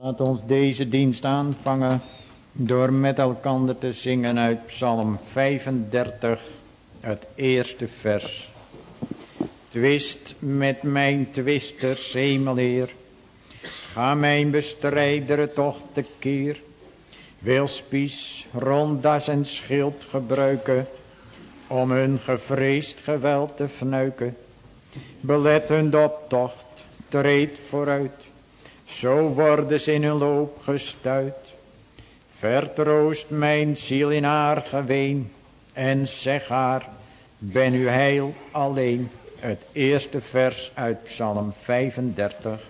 Laat ons deze dienst aanvangen door met elkaar te zingen uit Psalm 35, het eerste vers. Twist met mijn twisters, hemelheer, ga mijn bestrijder toch keer. Wil spies, rondas en schild gebruiken, om hun gevreesd geweld te fnuiken. Belet hun optocht, treed vooruit zo worden ze in hun loop gestuit. Vertroost mijn ziel in haar geween. En zeg haar, ben u heil alleen. Het eerste vers uit Psalm 35.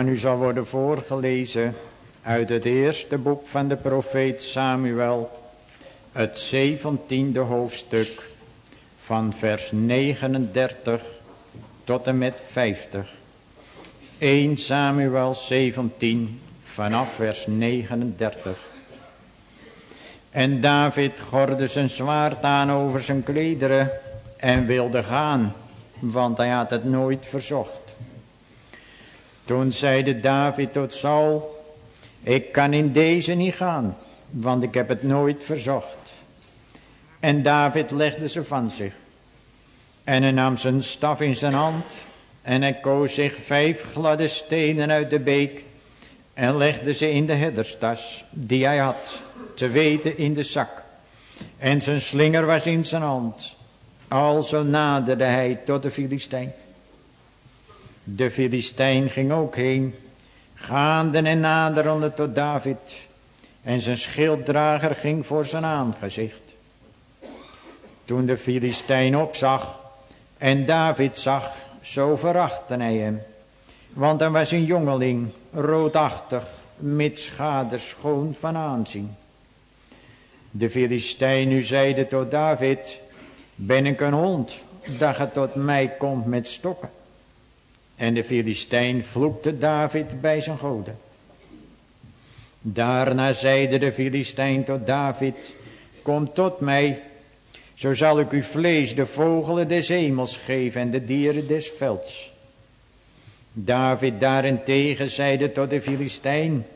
Aan u zal worden voorgelezen uit het eerste boek van de profeet Samuel, het zeventiende hoofdstuk van vers 39 tot en met 50. 1 Samuel 17 vanaf vers 39. En David gorde zijn zwaard aan over zijn klederen en wilde gaan, want hij had het nooit verzocht. Toen zeide David tot Saul, ik kan in deze niet gaan, want ik heb het nooit verzocht. En David legde ze van zich. En hij nam zijn staf in zijn hand en hij koos zich vijf gladde stenen uit de beek en legde ze in de herderstas die hij had, te weten in de zak. En zijn slinger was in zijn hand. Alzo naderde hij tot de Filistijn. De Filistijn ging ook heen, gaande en naderende tot David. En zijn schilddrager ging voor zijn aangezicht. Toen de Filistijn opzag en David zag, zo verachtte hij hem. Want hij was een jongeling, roodachtig, met schade schoon van aanzien. De Filistijn nu zeide tot David, ben ik een hond, dat je tot mij komt met stokken. En de Filistijn vloekte David bij zijn goden. Daarna zeide de Filistijn tot David, kom tot mij, Zo zal ik uw vlees de vogelen des hemels geven en de dieren des velds. David daarentegen zeide tot de Filistijn,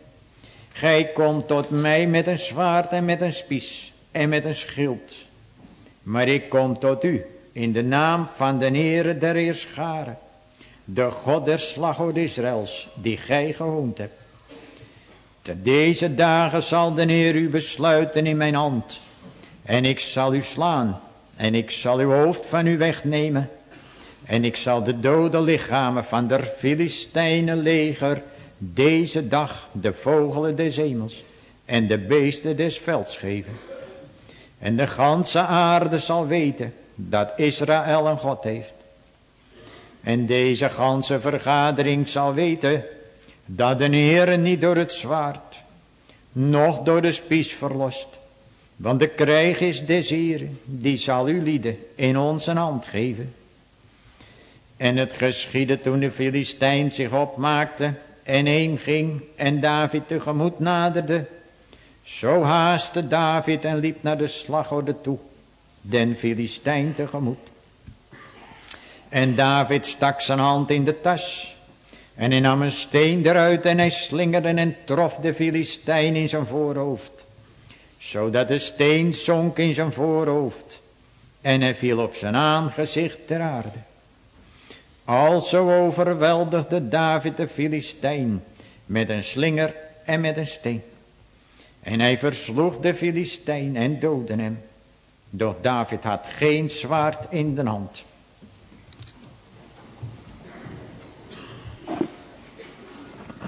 Gij komt tot mij met een zwaard en met een spies en met een schild. Maar ik kom tot u in de naam van de Heere der Heerscharen, de God der slaghoed Israëls, die gij gehoond hebt. Te deze dagen zal de Heer u besluiten in mijn hand, en ik zal u slaan, en ik zal uw hoofd van u wegnemen, en ik zal de dode lichamen van der Filistijnen leger deze dag de vogelen des hemels en de beesten des velds geven. En de ganse aarde zal weten dat Israël een God heeft. En deze ganse vergadering zal weten dat de Heer niet door het zwaard, noch door de spies verlost. Want de krijg is des Heeren, die zal u lieden in onze hand geven. En het geschiedde toen de Filistijn zich opmaakte en heen ging en David tegemoet naderde. Zo haastte David en liep naar de slagorde toe, den Filistijn tegemoet. En David stak zijn hand in de tas en hij nam een steen eruit en hij slingerde en trof de Filistijn in zijn voorhoofd. Zodat de steen zonk in zijn voorhoofd en hij viel op zijn aangezicht ter aarde. Alzo overweldigde David de Filistijn met een slinger en met een steen. En hij versloeg de Filistijn en doodde hem. Doch David had geen zwaard in de hand.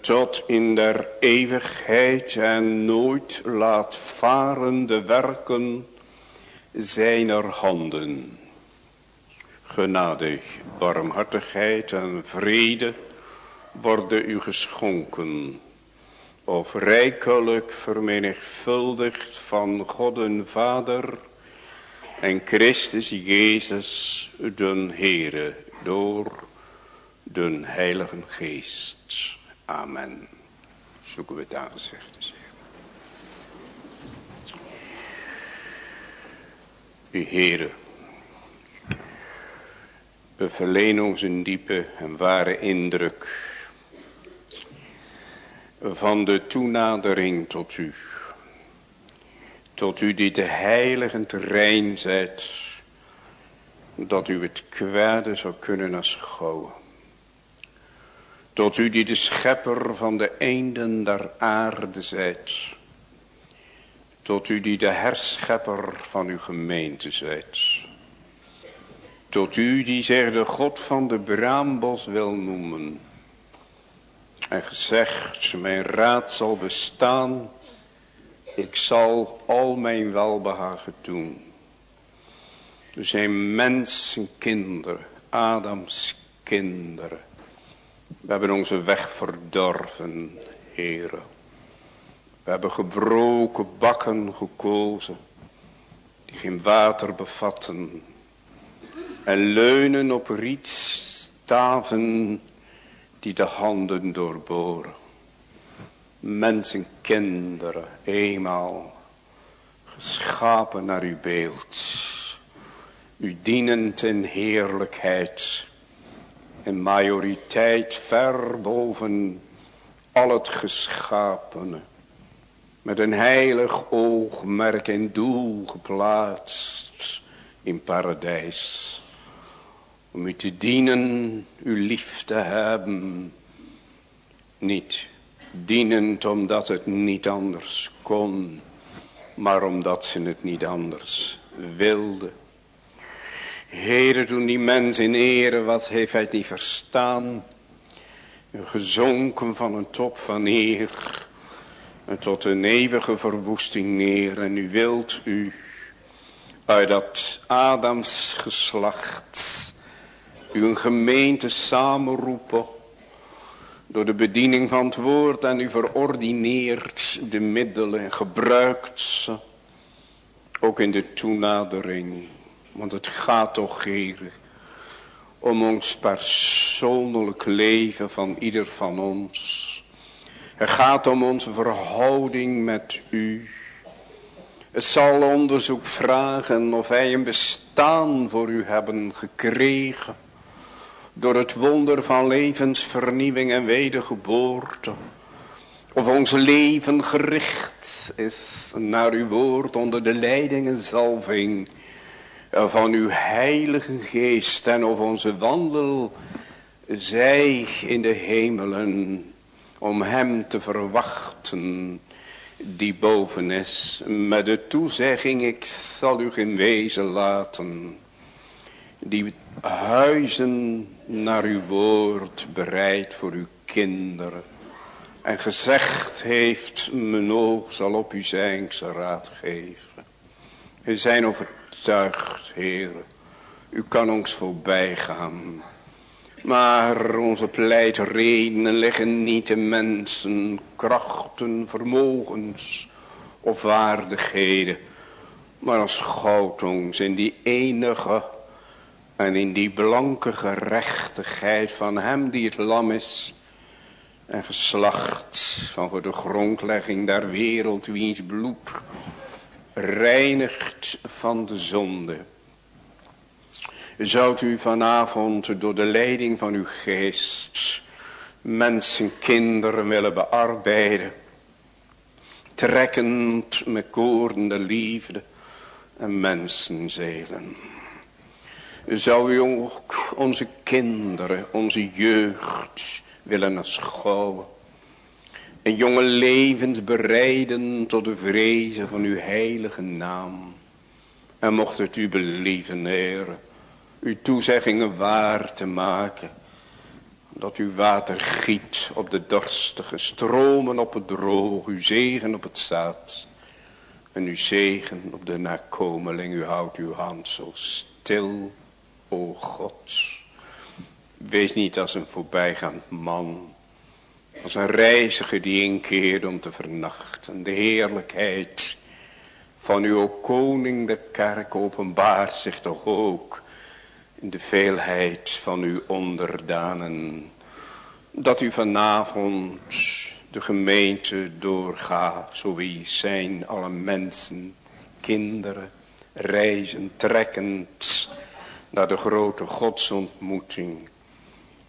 tot in der eeuwigheid en nooit laat varen de werken zijner handen genade, barmhartigheid en vrede worden u geschonken, of rijkelijk vermenigvuldigd van God en Vader en Christus Jezus den Heere door den Heiligen Geest. Amen. Zoeken we het te zeggen. U Heere, verleen ons een diepe en ware indruk van de toenadering tot u. Tot u die te heilig en te rein zijt, dat u het kwade zou kunnen aanschouwen. Tot u die de schepper van de eenden der aarde zijt. Tot u die de herschepper van uw gemeente zijt tot u die zich de God van de braambos wil noemen. En gezegd, mijn raad zal bestaan. Ik zal al mijn welbehagen doen. We zijn mensenkinderen, Adams kinderen. We hebben onze weg verdorven, heren. We hebben gebroken bakken gekozen, die geen water bevatten en leunen op rietstaven die de handen doorboren. Mensen, kinderen, eenmaal geschapen naar uw beeld. U dienend in heerlijkheid en majoriteit ver boven al het geschapene. Met een heilig oogmerk en doel geplaatst in paradijs om u te dienen, u lief te hebben. Niet dienend omdat het niet anders kon, maar omdat ze het niet anders wilde. Heere, toen die mens in ere, wat heeft hij niet verstaan? Gezonken van een top van eer, en tot een eeuwige verwoesting neer. En u wilt u uit dat Adams geslacht u een gemeente samenroepen door de bediening van het woord en u verordineert de middelen en gebruikt ze ook in de toenadering. Want het gaat toch, Heer, om ons persoonlijk leven van ieder van ons. Het gaat om onze verhouding met u. Het zal onderzoek vragen of wij een bestaan voor u hebben gekregen. Door het wonder van levensvernieuwing en wedergeboorte. Of ons leven gericht is naar uw woord onder de leiding en zalving van uw heilige geest. En of onze wandel zij in de hemelen om hem te verwachten die boven is. Met de toezegging ik zal u geen wezen laten. Die huizen naar uw woord bereid voor uw kinderen. En gezegd heeft, mijn oog zal op u zijn, ik raad geven. We zijn overtuigd, Heer, u kan ons voorbij gaan. Maar onze pleitredenen liggen niet in mensen, krachten, vermogens of vaardigheden. Maar als goud ons die enige en in die blanke gerechtigheid van hem die het lam is en geslacht van voor de grondlegging der wereld wiens bloed reinigt van de zonde. Zoudt u vanavond door de leiding van uw geest mensen, kinderen willen bearbeiden. Trekkend met koorende liefde en mensenzelen. Zou u ook onze kinderen, onze jeugd willen aanschouwen. En jonge levens bereiden tot de vrezen van uw heilige naam. En mocht het u believen, Heer, uw toezeggingen waar te maken. Dat uw water giet op de dorstige, stromen op het droog, uw zegen op het zaad. En uw zegen op de nakomeling, u houdt uw hand zo stil, o God. Wees niet als een voorbijgaand man. Als een reiziger die inkeert om te vernachten. De heerlijkheid van uw koning de kerk openbaart zich toch ook. In de veelheid van uw onderdanen. Dat u vanavond de gemeente doorgaat. Zo wie zijn alle mensen, kinderen, reizen, trekkend naar de grote godsontmoeting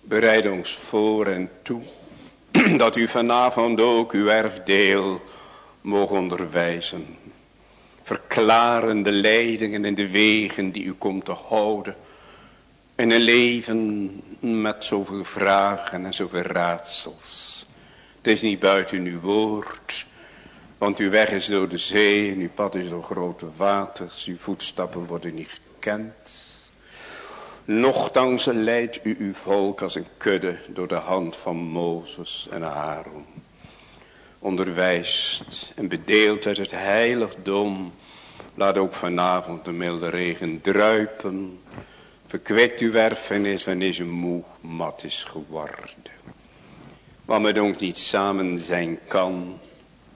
bereid ons voor en toe. Dat u vanavond ook uw erfdeel mogen onderwijzen. Verklaren de leidingen en de wegen die u komt te houden. In een leven met zoveel vragen en zoveel raadsels. Het is niet buiten uw woord. Want uw weg is door de zee en uw pad is door grote waters. Uw voetstappen worden niet gekend. Nochtans leidt u uw volk als een kudde door de hand van Mozes en Aaron. Onderwijst en bedeelt uit het heiligdom. Laat ook vanavond de milde regen druipen. Verkwikt uw werfenis wanneer ze moe mat is geworden. Wat met ons niet samen zijn kan.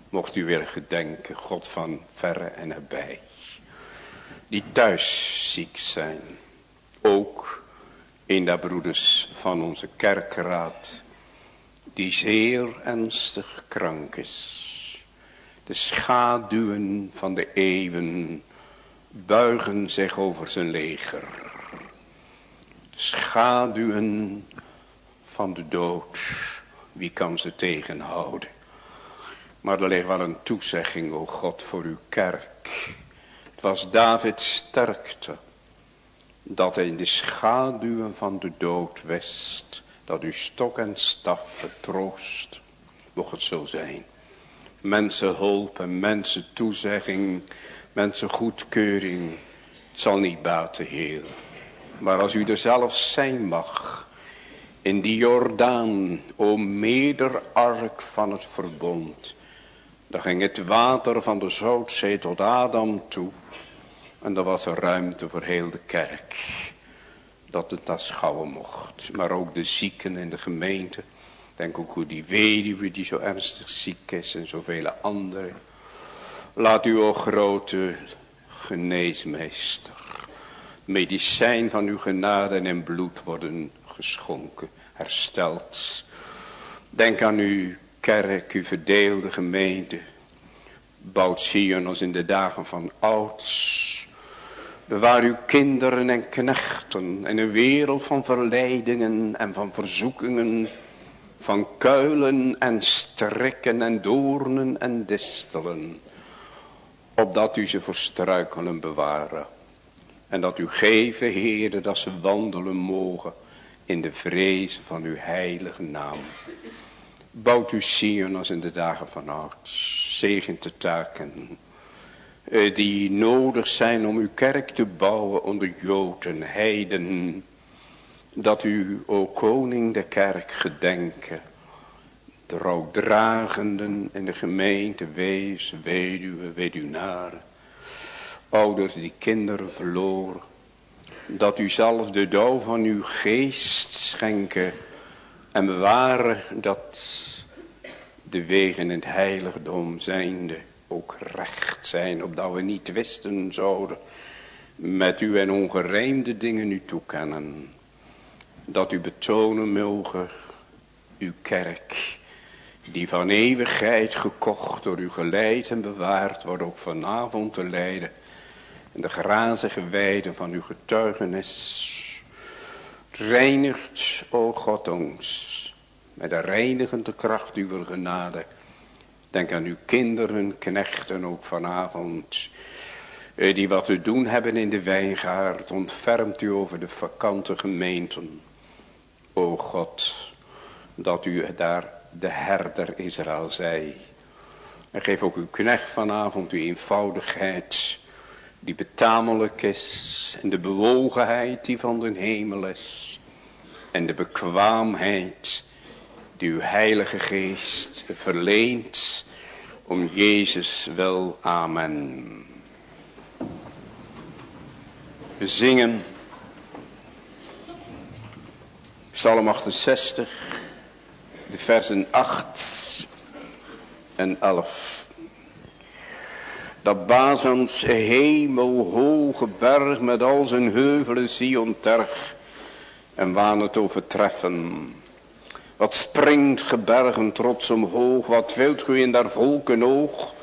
Mocht u weer gedenken, God van verre en nabij. Die thuis ziek zijn ook in de broeders van onze kerkraad, die zeer ernstig krank is. De schaduwen van de eeuwen buigen zich over zijn leger. De schaduwen van de dood, wie kan ze tegenhouden? Maar er ligt wel een toezegging, o God, voor uw kerk. Het was Davids sterkte dat in de schaduwen van de dood wist, dat uw stok en staf vertroost. Mocht het zo zijn. Mensen hulp en mensen toezegging, mensen goedkeuring, het zal niet baten, Heer. Maar als u er zelf zijn mag, in die Jordaan, o mederark van het verbond, dan ging het water van de Zoutzee tot Adam toe. En er was er ruimte voor heel de kerk. Dat het schouwen mocht. Maar ook de zieken in de gemeente. Denk ook hoe die weduwe die zo ernstig ziek is en zoveel anderen. Laat u, o grote geneesmeester, medicijn van uw genade en bloed worden geschonken, hersteld. Denk aan uw kerk, uw verdeelde gemeente. Bouwt Sion als in de dagen van ouds. Bewaar uw kinderen en knechten in een wereld van verleidingen en van verzoekingen, van kuilen en strikken en doornen en distelen, opdat u ze voor struikelen bewaren. En dat u geven, Heere, dat ze wandelen mogen in de vrees van uw heilige naam. Bouwt u Sion als in de dagen van ouds, zegent de taken die nodig zijn om uw kerk te bouwen onder Joden, Heiden. Dat u, o koning de kerk, gedenken. De rouwdragenden in de gemeente, wees, weduwe, weduwnaren. Ouders die kinderen verloren. Dat u zelf de dauw van uw geest schenken en bewaren dat de wegen in het heiligdom zijnde ook recht zijn, opdat we niet twisten zouden met u en ongerijmde dingen u toekennen. Dat u betonen mogen, uw kerk, die van eeuwigheid gekocht door u geleid en bewaard wordt, ook vanavond te leiden. In de grazige weiden van uw getuigenis. Reinigt, o God ons, met de reinigende kracht uw genade Denk aan uw kinderen, knechten ook vanavond. Eh, die wat te doen hebben in de wijngaard. Ontfermt u over de vakante gemeenten. O God, dat u daar de herder Israël zij. En geef ook uw knecht vanavond uw eenvoudigheid. Die betamelijk is. En de bewogenheid die van de hemel is. En de bekwaamheid die uw heilige geest verleent om Jezus wel. Amen. We zingen Psalm 68, de versen 8 en 11. Dat Bazans hemelhoge berg met al zijn heuvelen Sion terg en waan het overtreffen. Wat springt gebergen trots omhoog, wat wilt u in daar volken oog,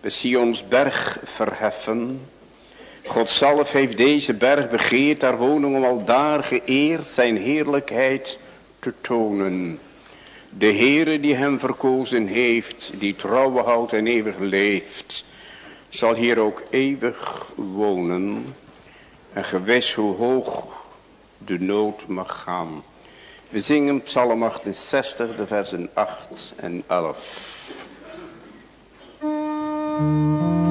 bij Sions berg verheffen. God zelf heeft deze berg begeerd, daar woning om al daar geëerd zijn heerlijkheid te tonen. De Heere die hem verkozen heeft, die trouwe houdt en eeuwig leeft, zal hier ook eeuwig wonen. En gewis hoe hoog de nood mag gaan. We zingen Psalm 68, de versen 8 en 11.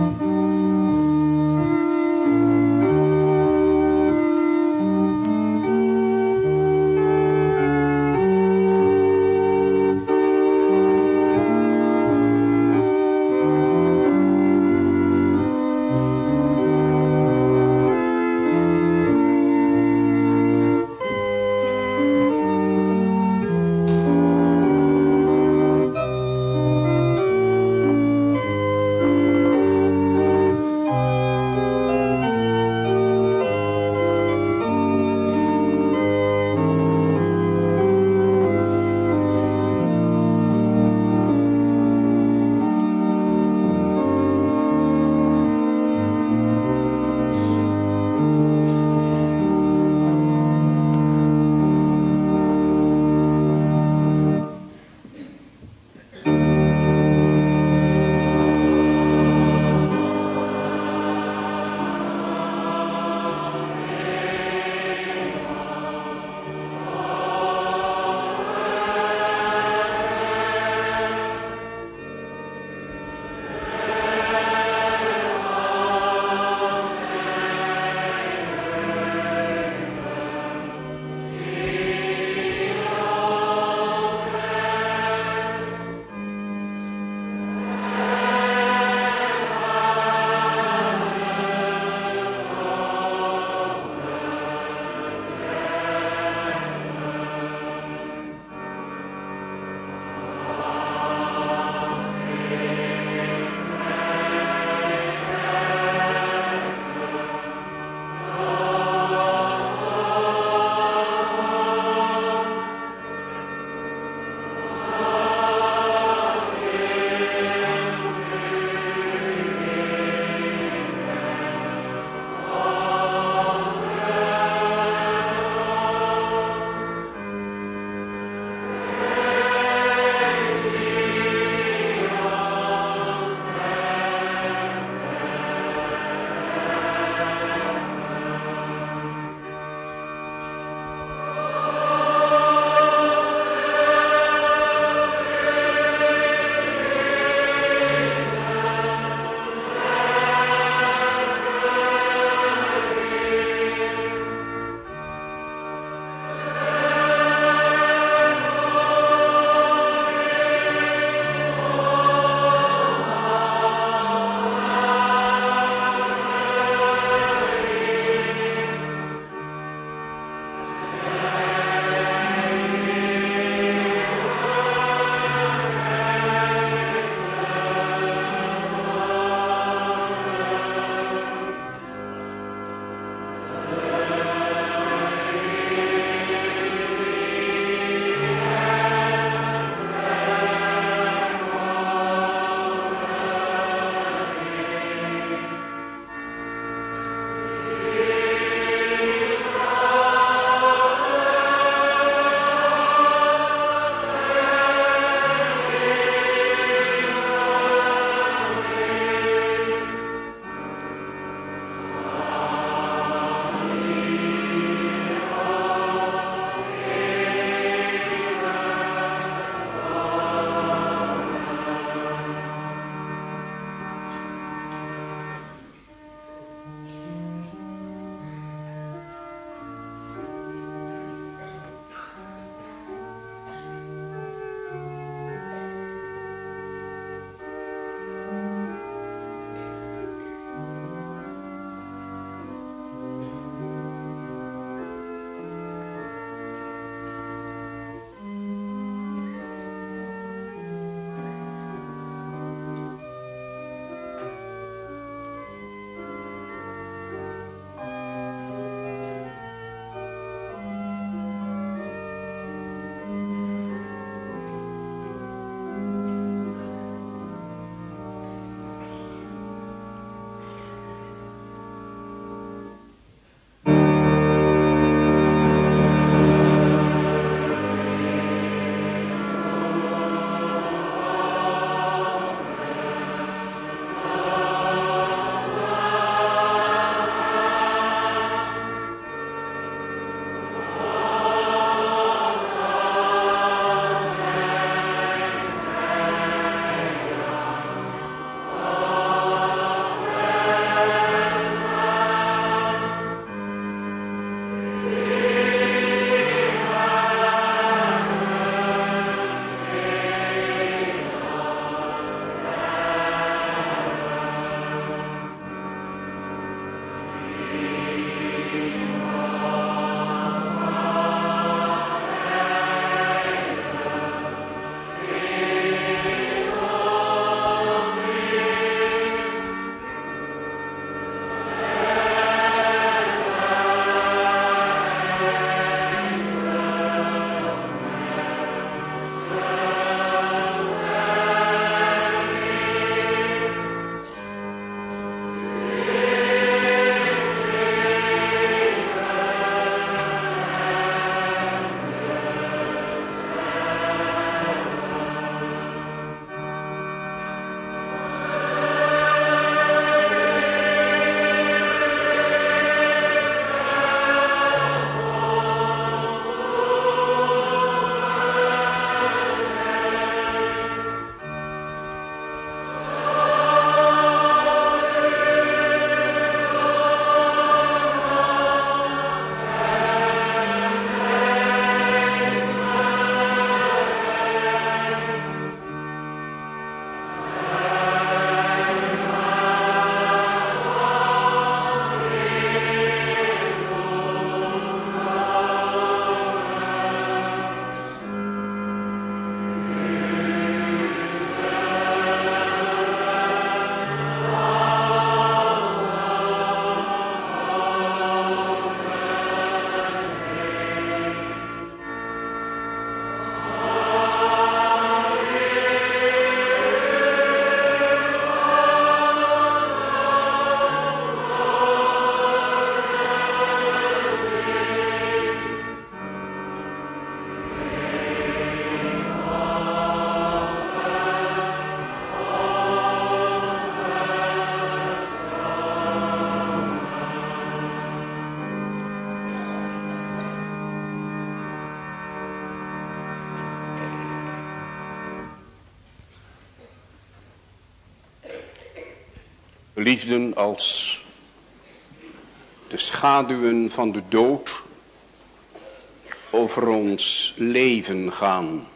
Als de schaduwen van de dood over ons leven gaan.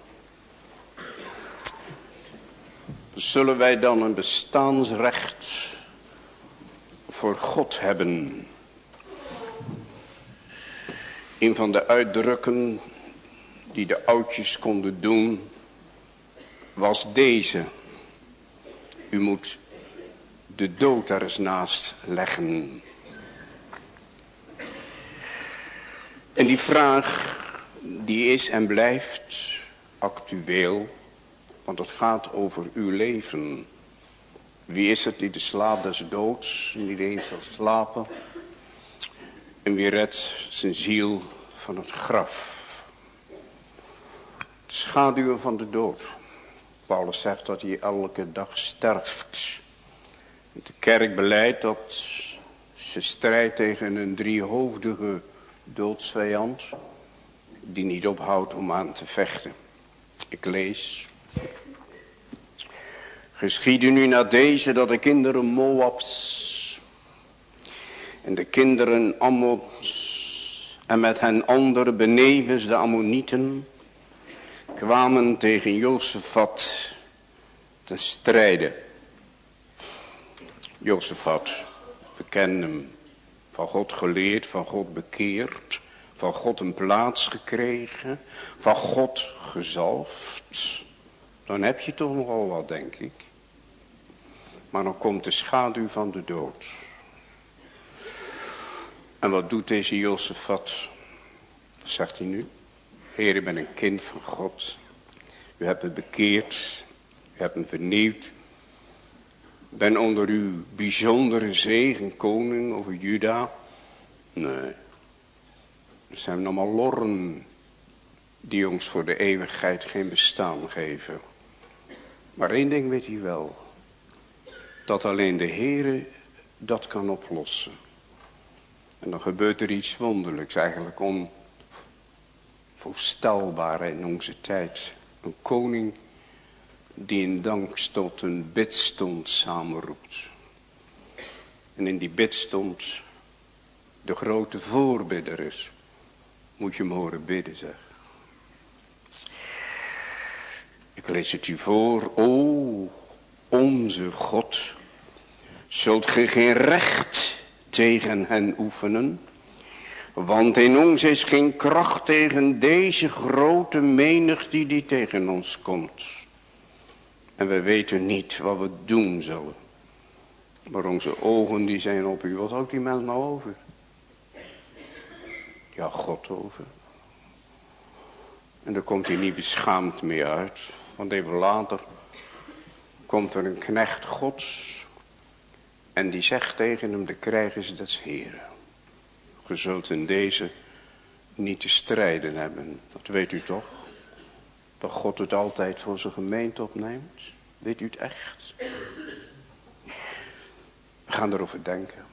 Zullen wij dan een bestaansrecht voor God hebben? Een van de uitdrukken die de oudjes konden doen was deze. U moet de dood er eens naast leggen. En die vraag die is en blijft actueel, want het gaat over uw leven. Wie is het die de slaap des doods niet eens zal slapen? En wie redt zijn ziel van het graf? Schaduwen van de dood. Paulus zegt dat hij elke dag sterft. De kerk beleidt dat ze strijdt tegen een driehoofdige doodsvijand die niet ophoudt om aan te vechten. Ik lees. Geschieden nu na deze dat de kinderen Moabs en de kinderen Ammons en met hen andere benevens de Ammonieten kwamen tegen Jozefat ten strijde. Jozefat, we kennen hem, van God geleerd, van God bekeerd, van God een plaats gekregen, van God gezalfd. Dan heb je toch nogal wat, denk ik. Maar dan komt de schaduw van de dood. En wat doet deze Jozefat? Zegt hij nu. Heer, ik ben een kind van God. U hebt me bekeerd. U hebt me vernieuwd. Ben onder uw bijzondere zegen koning over Juda. Nee. Er zijn allemaal lorren die ons voor de eeuwigheid geen bestaan geven. Maar één ding weet hij wel. Dat alleen de Heere dat kan oplossen. En dan gebeurt er iets wonderlijks, eigenlijk onvoorstelbaar in onze tijd. Een koning die in dank tot een bidstond samenroept. En in die bidstond de grote voorbidder is. Moet je hem horen bidden zeg. Ik lees het u voor. O onze God. Zult ge geen recht tegen hen oefenen? Want in ons is geen kracht tegen deze grote menigte die tegen ons komt. En we weten niet wat we doen zullen. Maar onze ogen die zijn op u. Wat houdt die mens nou over? Ja, God over. En daar komt hij niet beschaamd meer uit. Want even later komt er een knecht gods. En die zegt tegen hem, de krijgers des heren. Ge zult in deze niet te strijden hebben. Dat weet u toch? Dat God het altijd voor zijn gemeente opneemt. Weet u het echt? We gaan erover denken.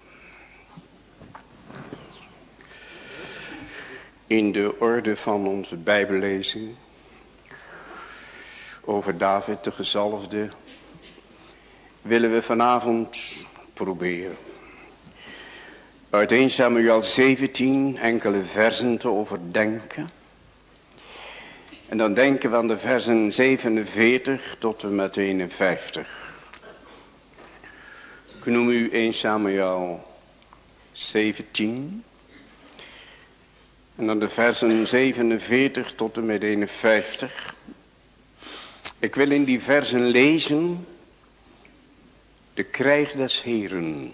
In de orde van onze bijbellezing. Over David de gezalfde. Willen we vanavond proberen. Uit 1 Samuel 17 enkele versen te overdenken. En dan denken we aan de versen 47 tot en met 51. Ik noem u 1 Samuel 17. En dan de versen 47 tot en met 51. Ik wil in die versen lezen de krijg des Heren.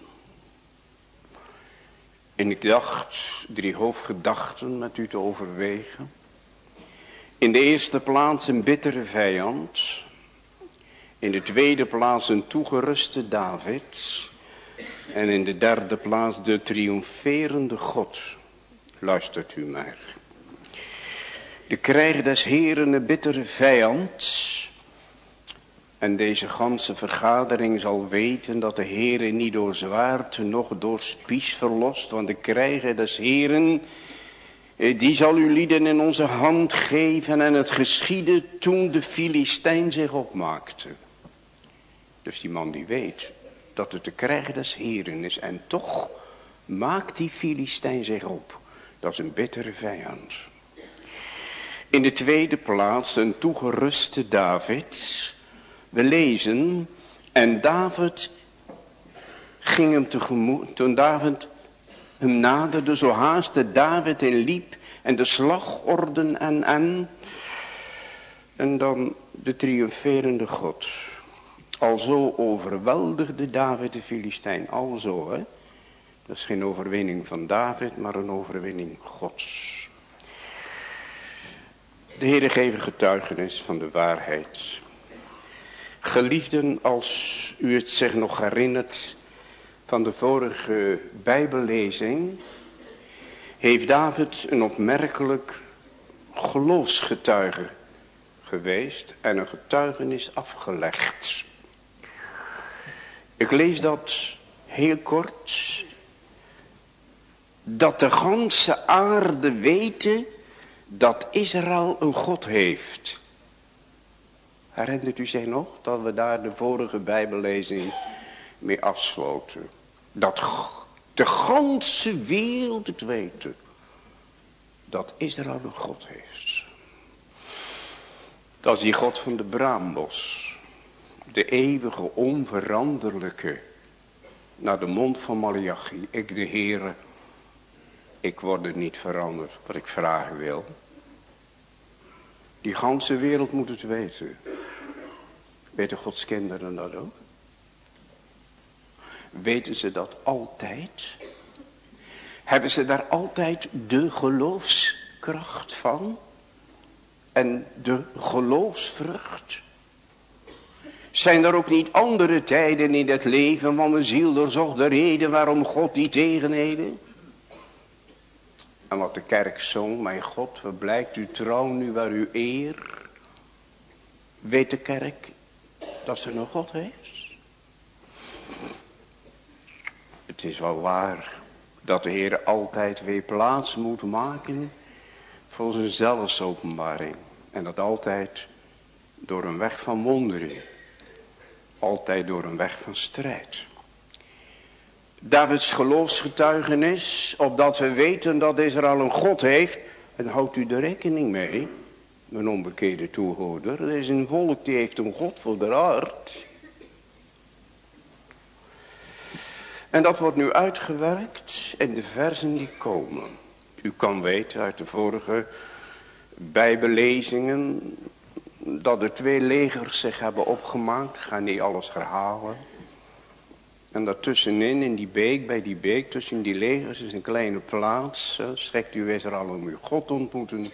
En ik dacht drie hoofdgedachten met u te overwegen. In de eerste plaats een bittere vijand. In de tweede plaats een toegeruste David. En in de derde plaats de triomferende God. Luistert u maar. De krijg des Heren een bittere vijand. En deze ganse vergadering zal weten dat de Heere niet door zwaard, noch door spies verlost. Want de krijgen des Heeren, eh, die zal u lieden in onze hand geven. En het geschiedde toen de Filistijn zich opmaakte. Dus die man die weet dat het te krijgen des Heren is. En toch maakt die Filistijn zich op. Dat is een bittere vijand. In de tweede plaats een toegeruste David. We lezen, en David ging hem tegemoet, toen David hem naderde, zo haastte David in liep en de slagorden en en. En dan de triomferende God. Alzo overweldigde David de Filistijn. Alzo, hè. Dat is geen overwinning van David, maar een overwinning Gods. De Heere geven getuigenis van de waarheid. Geliefden, als u het zich nog herinnert van de vorige bijbellezing, heeft David een opmerkelijk geloofsgetuige geweest en een getuigenis afgelegd. Ik lees dat heel kort. Dat de ganse aarde weten dat Israël een God heeft. Herinnert u zich nog dat we daar de vorige bijbellezing mee afsloten. Dat de ganse wereld het weten. Dat Israël een God heeft. Dat is die God van de braambos. De eeuwige, onveranderlijke. Naar de mond van Malachi. Ik de Heere. Ik word er niet veranderd wat ik vragen wil. Die ganse wereld moet het weten. Weten Gods kinderen dat ook? Weten ze dat altijd? Hebben ze daar altijd de geloofskracht van? En de geloofsvrucht? Zijn er ook niet andere tijden in het leven van mijn ziel doorzocht de reden waarom God die tegenheden? En wat de kerk zong, mijn God, wat blijkt uw trouw nu waar u eer? Weet de kerk dat ze een God heeft? Is wel waar dat de Heer altijd weer plaats moet maken voor zijn zelfsopenbaring. En dat altijd door een weg van wonderen. Altijd door een weg van strijd. Davids geloofsgetuigenis, opdat we weten dat Israël een God heeft. En houdt u er rekening mee, mijn onbekeerde toehoorder. Er is een volk die heeft een God voor de aard. En dat wordt nu uitgewerkt in de versen die komen. U kan weten uit de vorige bijbelezingen dat er twee legers zich hebben opgemaakt. Ik ga niet alles herhalen. En daartussenin, in die beek, bij die beek, tussen die legers is een kleine plaats. Strekt u Israël om uw God ontmoeten.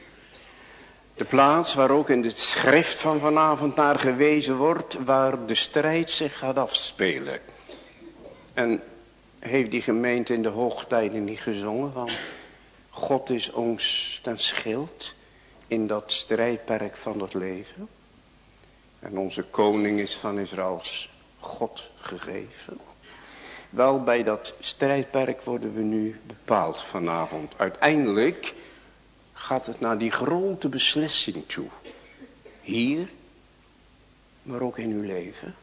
De plaats waar ook in de schrift van vanavond naar gewezen wordt, waar de strijd zich gaat afspelen. En heeft die gemeente in de hoogtijden niet gezongen van God is ons ten schild in dat strijdperk van het leven. En onze koning is van Israëls God gegeven. Wel, bij dat strijdperk worden we nu bepaald vanavond. Uiteindelijk gaat het naar die grote beslissing toe. Hier, maar ook in uw leven.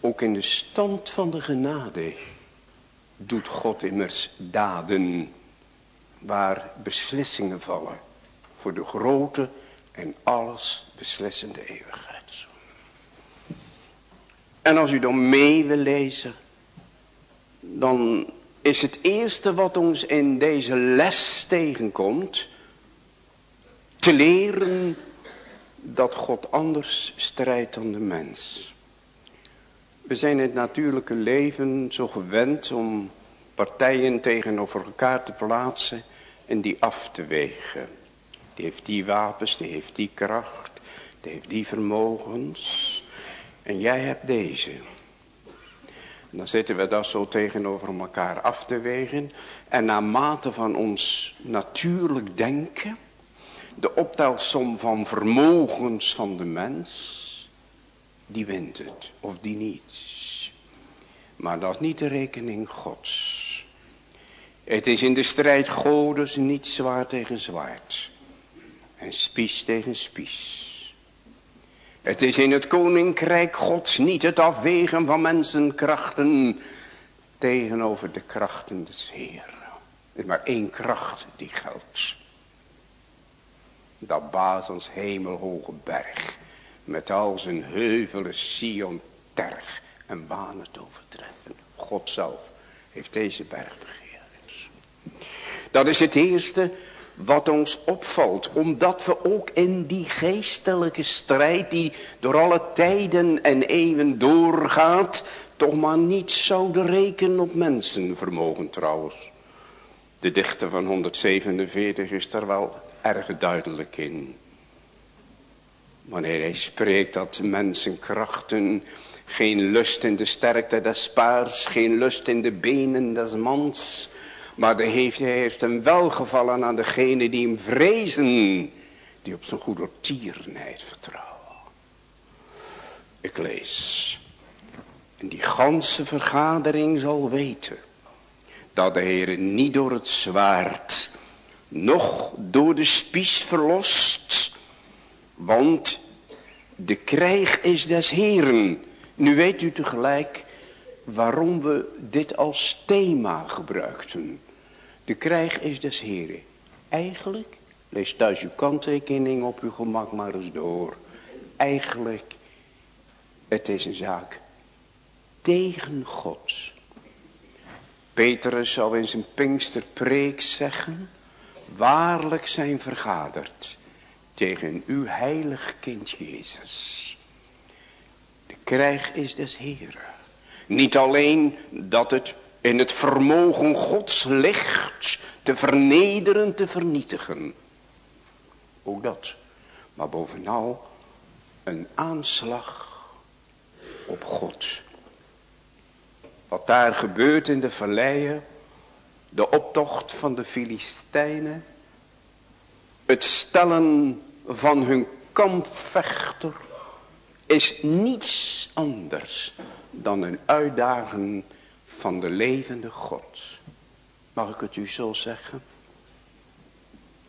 Ook in de stand van de genade doet God immers daden waar beslissingen vallen voor de grote en alles beslissende eeuwigheid. En als u dan mee wil lezen, dan is het eerste wat ons in deze les tegenkomt, te leren dat God anders strijdt dan de mens. We zijn in het natuurlijke leven zo gewend om partijen tegenover elkaar te plaatsen en die af te wegen. Die heeft die wapens, die heeft die kracht, die heeft die vermogens. En jij hebt deze. En dan zitten we dat zo tegenover elkaar af te wegen. En naarmate van ons natuurlijk denken. De optelsom van vermogens van de mens. Die wint het. Of die niet. Maar dat niet de rekening gods. Het is in de strijd godes niet zwaard tegen zwaard. En spies tegen spies. Het is in het koninkrijk gods niet het afwegen van mensenkrachten tegenover de krachten des Heeren. Er is maar één kracht die geldt. Dat Bazels hemelhoge berg met al zijn heuvelen Sion terg en banen te overtreffen. God zelf heeft deze berg begeerd. Dat is het eerste wat ons opvalt. Omdat we ook in die geestelijke strijd die door alle tijden en eeuwen doorgaat. Toch maar niet zouden rekenen op mensenvermogen trouwens. De dichter van 147 is daar wel erg duidelijk in. Wanneer hij spreekt dat mensenkrachten geen lust in de sterkte des paars, geen lust in de benen des mans. Maar de heeft, hij heeft een welgevallen aan degene die hem vrezen, die op zijn goede tierenheid vertrouwen. Ik lees. En die ganse vergadering zal weten dat de Heer niet door het zwaard, noch door de spies verlost, want de krijg is des Heren. Nu weet u tegelijk waarom we dit als thema gebruikten. De krijg is des Heren. Eigenlijk, lees thuis uw kanttekening op uw gemak maar eens door. Eigenlijk, het is een zaak tegen God. Petrus zou in zijn Pinksterpreek zeggen, waarlijk zijn vergaderd tegen uw heilig kind Jezus. De krijg is des Heren. Niet alleen dat het in het vermogen Gods ligt te vernederen, te vernietigen. Ook dat. Maar bovenal een aanslag op God. Wat daar gebeurt in de valleien, de optocht van de Filistijnen, het stellen van hun kampvechter is niets anders dan een uitdaging van de levende God. Mag ik het u zo zeggen?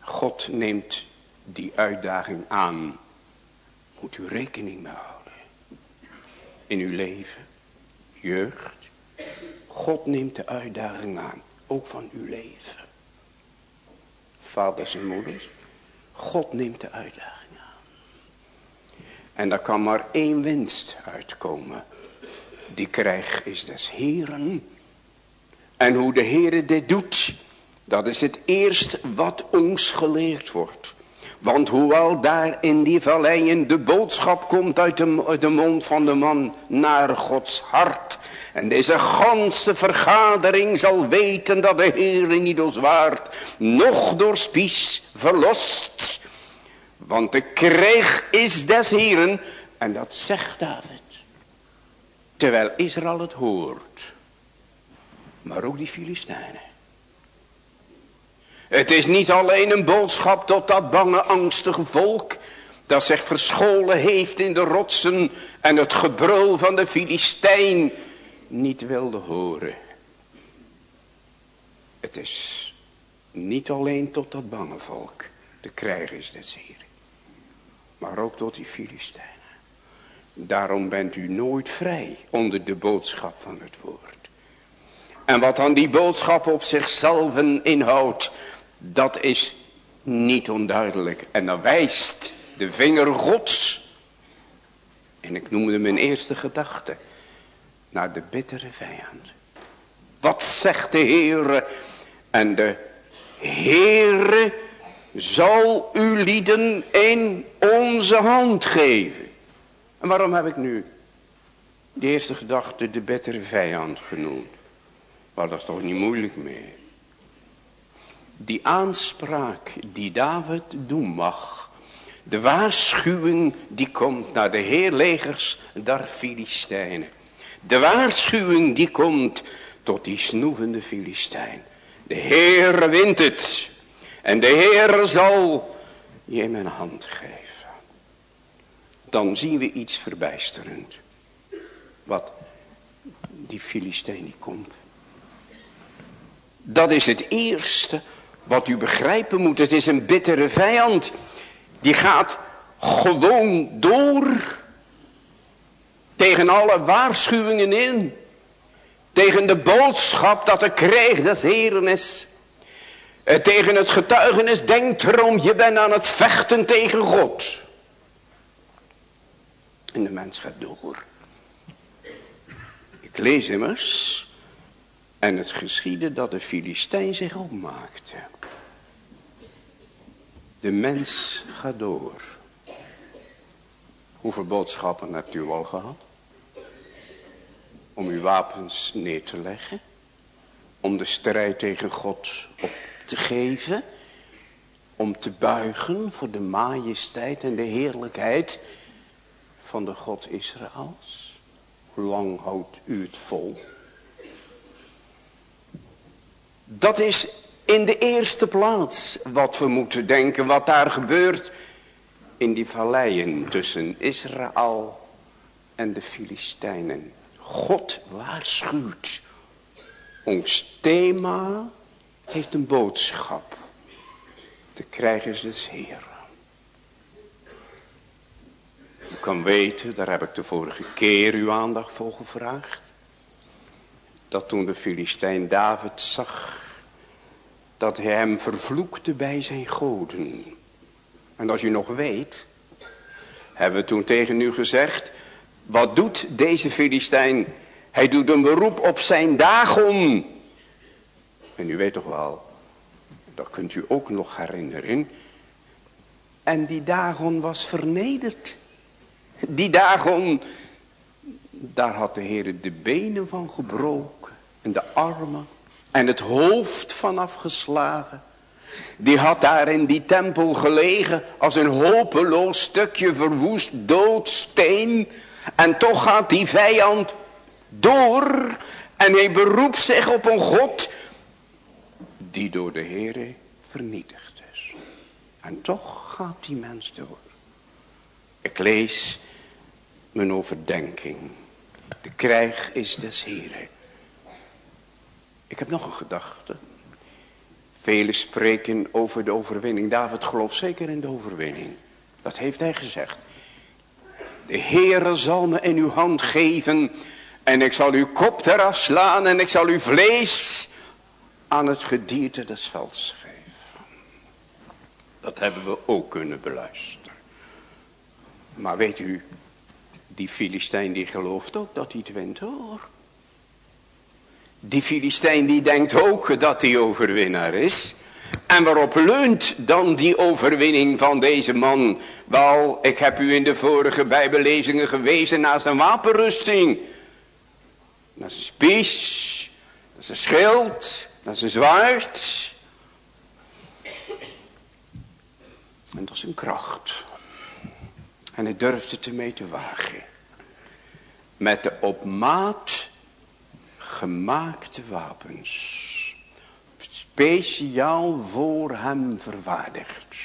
God neemt die uitdaging aan. Moet u rekening mee houden. In uw leven, jeugd. God neemt de uitdaging aan. Ook van uw leven. Vaders en moeders. God neemt de uitdaging aan. En daar kan maar één winst uitkomen. Die krijg is des Heren. En hoe de Heere dit doet. Dat is het eerst wat ons geleerd wordt. Want hoewel daar in die valleien de boodschap komt uit de, de, mond van de man naar Gods hart. En deze ganse vergadering zal weten dat de Heer niet door zwaard, nog door spies verlost. Want de krijg is des Heeren. En dat zegt David. Terwijl Israël het hoort. Maar ook die Filistijnen. Het is niet alleen een boodschap tot dat bange angstige volk. Dat zich verscholen heeft in de rotsen. En het gebrul van de Filistijn niet wilde horen. Het is niet alleen tot dat bange volk. De krijgers des Heren. Maar ook tot die Filistijnen. Daarom bent u nooit vrij onder de boodschap van het woord. En wat dan die boodschap op zichzelf inhoudt, dat is niet onduidelijk. En dan wijst de vinger gods. En ik noemde mijn eerste gedachte. Naar de bittere vijand. Wat zegt de Heere? En de Heere zal u lieden in onze hand geven. En waarom heb ik nu de eerste gedachte de bittere vijand genoemd? Maar dat is toch niet moeilijk meer. Die aanspraak die David doen mag. De waarschuwing die komt naar de heerlegers der Filistijnen. De waarschuwing die komt tot die snoevende Filistijn. De Heer wint het. En de Heer zal je mijn hand geven. Dan zien we iets verbijsterend. Wat die Filistijn die komt. Dat is het eerste wat u begrijpen moet. Het is een bittere vijand. Die gaat gewoon door Tegen alle waarschuwingen in. Tegen de boodschap dat de kreeg des Heren is. Eh, tegen het getuigenis, denk erom, je bent aan het vechten tegen God. En de mens gaat door. Ik lees immers. En het geschiedde dat de Filistijn zich opmaakte. De mens gaat door. Hoeveel boodschappen hebt u al gehad? Om uw wapens neer te leggen. Om de strijd tegen God op te geven. Om te buigen voor de majesteit en de heerlijkheid van de God Israëls. Hoe lang houdt u het vol? Dat is in de eerste plaats wat we moeten denken, wat daar gebeurt in die valleien tussen Israël en de Filistijnen. God waarschuwt. Ons thema heeft een boodschap. De krijgers des Heren. U kan weten, daar heb ik de vorige keer uw aandacht voor gevraagd. Dat toen de Filistijn David zag, dat hij hem vervloekte bij zijn goden. En als u nog weet, hebben we toen tegen u gezegd, wat doet deze Filistijn? Hij doet een beroep op zijn Dagon. En u weet toch wel, dat kunt u ook nog herinneren. En die Dagon was vernederd. Die Dagon, daar had de Heer de benen van gebroken en de armen en het hoofd van afgeslagen. Die had daar in die tempel gelegen als een hopeloos stukje verwoest doodsteen. En toch gaat die vijand door en hij beroept zich op een God die door de Heere vernietigd is. En toch gaat die mens door. Ik lees mijn overdenking. De krijg is des Heren. Ik heb nog een gedachte. Velen spreken over de overwinning. David gelooft zeker in de overwinning. Dat heeft hij gezegd. De Heere zal me in uw hand geven. En ik zal uw kop eraf slaan. En ik zal uw vlees aan het gedierte des velds geven. Dat hebben we ook kunnen beluisteren. Maar weet u, die Filistijn die gelooft ook dat hij het wint hoor. Die Filistijn die denkt ook dat hij overwinnaar is. En waarop leunt dan die overwinning van deze man? Wel, ik heb u in de vorige bijbelezingen gewezen naar zijn wapenrusting. Naar zijn spies, naar zijn schild, naar zijn zwaard. En dat is een kracht. En hij durft het ermee te wagen. Met de op maat gemaakte wapens. Speciaal voor hem vervaardigd.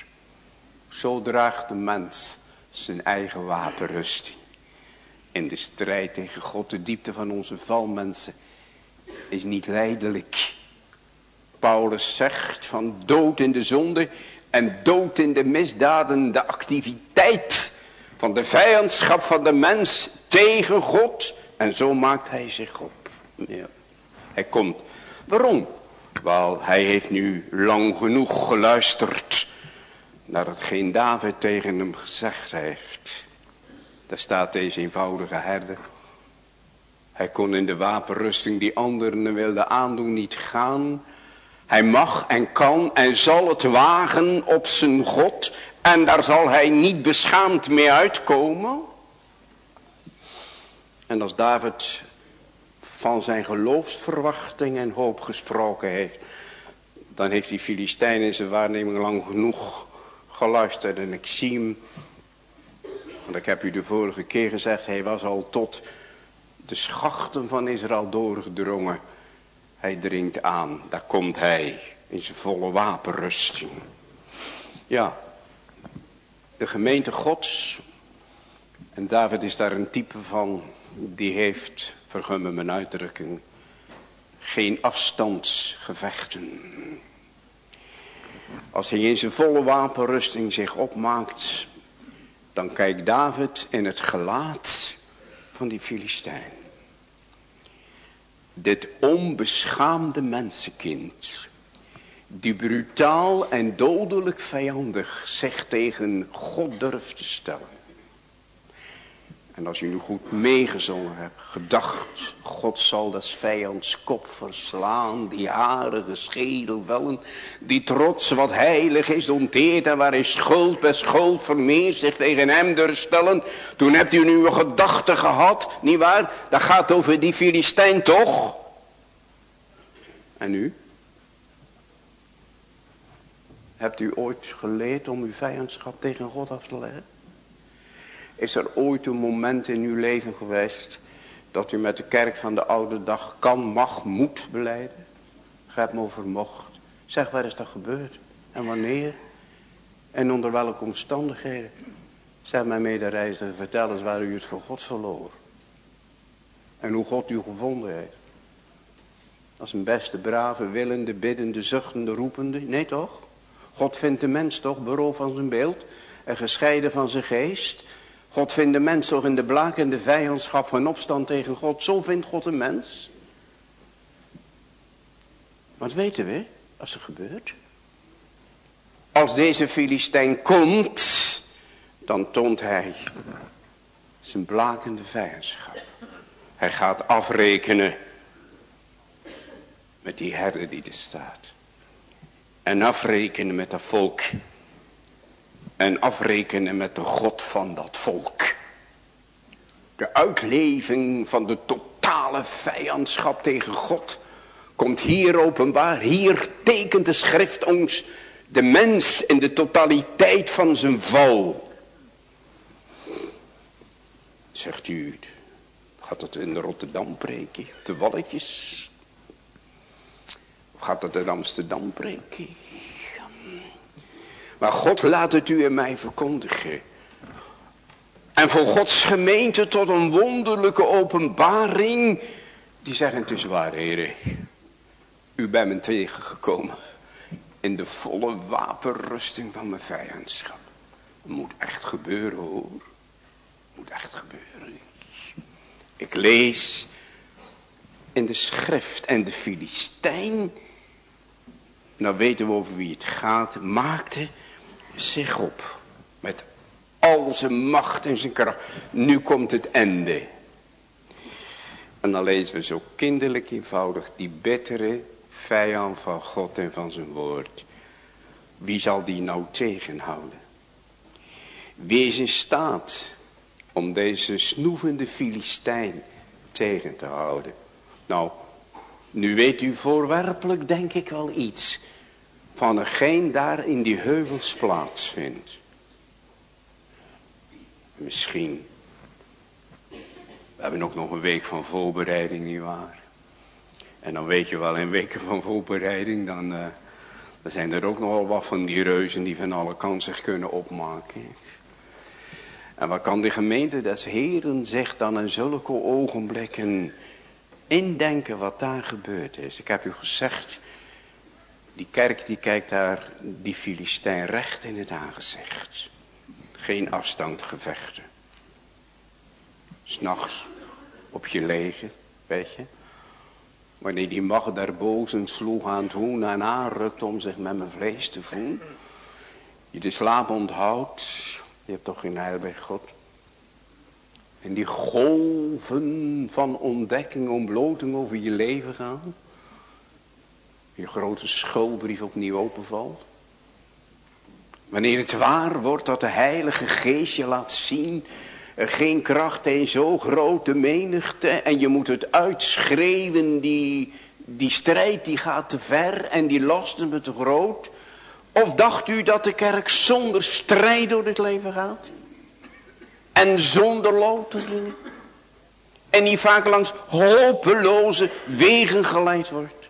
Zo draagt de mens zijn eigen wapenrusting. In de strijd tegen God, de diepte van onze valmensen is niet leidelijk. Paulus zegt van dood in de zonde en dood in de misdaden, de activiteit van de vijandschap van de mens tegen God. En zo maakt hij zich op. Ja. Hij komt. Waarom? Wel, hij heeft nu lang genoeg geluisterd naar hetgeen David tegen hem gezegd heeft. Daar staat deze eenvoudige herder. Hij kon in de wapenrusting die anderen wilden aandoen niet gaan. Hij mag en kan en zal het wagen op zijn God. En daar zal hij niet beschaamd mee uitkomen. En als David van zijn geloofsverwachting en hoop gesproken heeft. Dan heeft die Filistijn in zijn waarneming lang genoeg geluisterd. En ik zie hem, want ik heb u de vorige keer gezegd, hij was al tot de schachten van Israël doorgedrongen. Hij dringt aan, daar komt hij in zijn volle wapenrusting. Ja, de gemeente gods, en David is daar een type van, die heeft vergun mijn uitdrukking, geen afstandsgevechten. Als hij in zijn volle wapenrusting zich opmaakt, dan kijkt David in het gelaat van die Filistijn. Dit onbeschaamde mensenkind, die brutaal en dodelijk vijandig zich tegen God durft te stellen. En als je nu goed meegezongen hebt, gedacht, God zal des vijands kop verslaan, die harige schedel vellen, die trots wat heilig is onteerd en waar hij schuld bij schuld vermeer zich tegen hem durft stellen. Toen hebt u nu een gedachte gehad, nietwaar? Dat gaat over die Filistijn toch? En nu? Hebt u ooit geleerd om uw vijandschap tegen God af te leggen? Is er ooit een moment in uw leven geweest dat u met de kerk van de oude dag kan, mag, moet beleiden? Grijp me over mocht. Zeg waar is dat gebeurd? En wanneer? En onder welke omstandigheden? Zeg mijn medereiziger, vertel eens waar u het voor God verloor. En hoe God u gevonden heeft. Als een beste, brave, willende, biddende, zuchtende, roepende. Nee toch? God vindt de mens toch beroofd van zijn beeld. En gescheiden van zijn geest. God vindt de mens toch in de blakende vijandschap en opstand tegen God. Zo vindt God een mens. Wat weten we als er gebeurt? Als deze Filistijn komt, dan toont hij zijn blakende vijandschap. Hij gaat afrekenen met die herder die er staat. En afrekenen met dat volk en afrekenen met de God van dat volk. De uitleving van de totale vijandschap tegen God komt hier openbaar. Hier tekent de schrift ons de mens in de totaliteit van zijn val. Zegt u, gaat het in Rotterdam preken, de walletjes? Of gaat het in Amsterdam preken? Maar God laat het u en mij verkondigen. En voor Gods gemeente tot een wonderlijke openbaring. Die zeggen het is waar heren. U bent me tegengekomen. In de volle wapenrusting van mijn vijandschap. Het moet echt gebeuren hoor. Het moet echt gebeuren. Ik lees in de schrift en de Filistijn. Nou weten we over wie het gaat. Maakte zich op. Met al zijn macht en zijn kracht. Nu komt het einde. En dan lezen we zo kinderlijk eenvoudig die bittere vijand van God en van zijn woord. Wie zal die nou tegenhouden? Wie is in staat om deze snoevende Filistijn tegen te houden? Nou, nu weet u voorwerpelijk denk ik wel iets van hetgeen daar in die heuvels plaatsvindt. Misschien. We hebben ook nog een week van voorbereiding, nietwaar? En dan weet je wel, in weken van voorbereiding, dan, dan zijn er ook nogal wat van die reuzen die van alle kanten zich kunnen opmaken. En wat kan de gemeente des Heren zich dan in zulke ogenblikken indenken wat daar gebeurd is? Ik heb u gezegd, die kerk die kijkt daar die Filistijn recht in het aangezicht. Geen afstandgevechten. S'nachts op je leger, weet je. Wanneer die macht daar bozen sloeg aan het hoen en aanrukt om zich met mijn vlees te voelen. Je de slaap onthoudt. Je hebt toch geen heil bij God. En die golven van ontdekking, ontbloting over je leven gaan je grote schoolbrief opnieuw openvalt. Wanneer het waar wordt dat de heilige geest je laat zien. Geen kracht in zo grote menigte. En je moet het uitschreeuwen. Die, die strijd die gaat te ver en die lasten me te groot. Of dacht u dat de kerk zonder strijd door dit leven gaat? En zonder loteringen? En die vaak langs hopeloze wegen geleid wordt?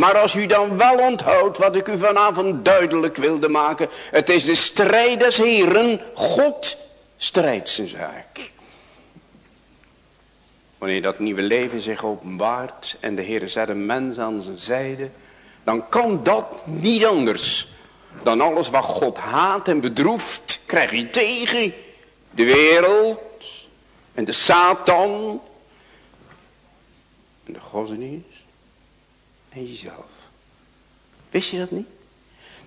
Maar als u dan wel onthoudt wat ik u vanavond duidelijk wilde maken. Het is de strijd des Heren. God strijdt zijn zaak. Wanneer dat nieuwe leven zich openbaart en de Heer zet een mens aan zijn zijde. Dan kan dat niet anders dan alles wat God haat en bedroeft. Krijg je tegen de wereld, En de Satan. En de godsdienst. En jezelf. Wist je dat niet?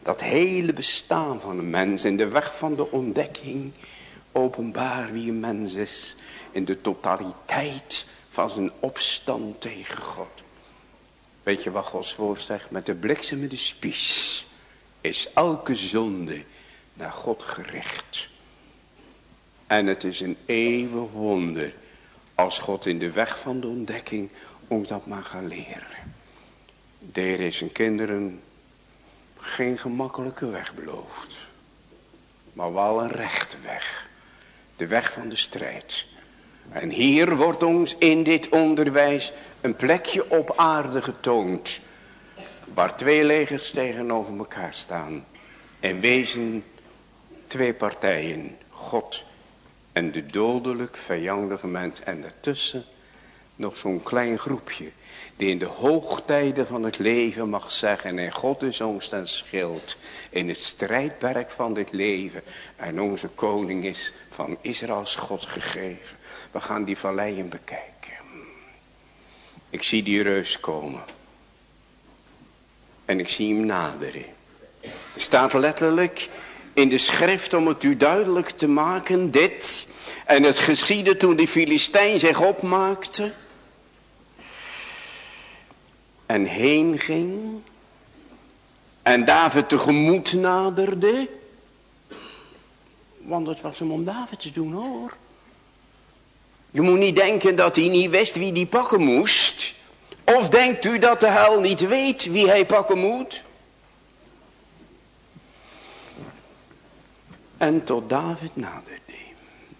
Dat hele bestaan van een mens in de weg van de ontdekking openbaar wie een mens is in de totaliteit van zijn opstand tegen God. Weet je wat Gods woord zegt? Met de bliksem en de spies is elke zonde naar God gericht. En het is een eeuwig wonder als God in de weg van de ontdekking ons dat maar gaat leren. De zijn kinderen geen gemakkelijke weg beloofd. Maar wel een rechte weg. De weg van de strijd. En hier wordt ons in dit onderwijs een plekje op aarde getoond. Waar twee legers tegenover elkaar staan. En wezen twee partijen. God en de dodelijk vijandige mens. En daartussen nog zo'n klein groepje. Die in de hoogtijden van het leven mag zeggen. En God is ons ten schild. In het strijdperk van dit leven. En onze koning is van Israëls God gegeven. We gaan die valleien bekijken. Ik zie die reus komen. En ik zie hem naderen. Er staat letterlijk in de schrift om het u duidelijk te maken dit. En het geschiedde toen de Filistijn zich opmaakte. En heen ging. En David tegemoet naderde. Want het was hem om David te doen hoor. Je moet niet denken dat hij niet wist wie die pakken moest. Of denkt u dat de hel niet weet wie hij pakken moet? En tot David naderde.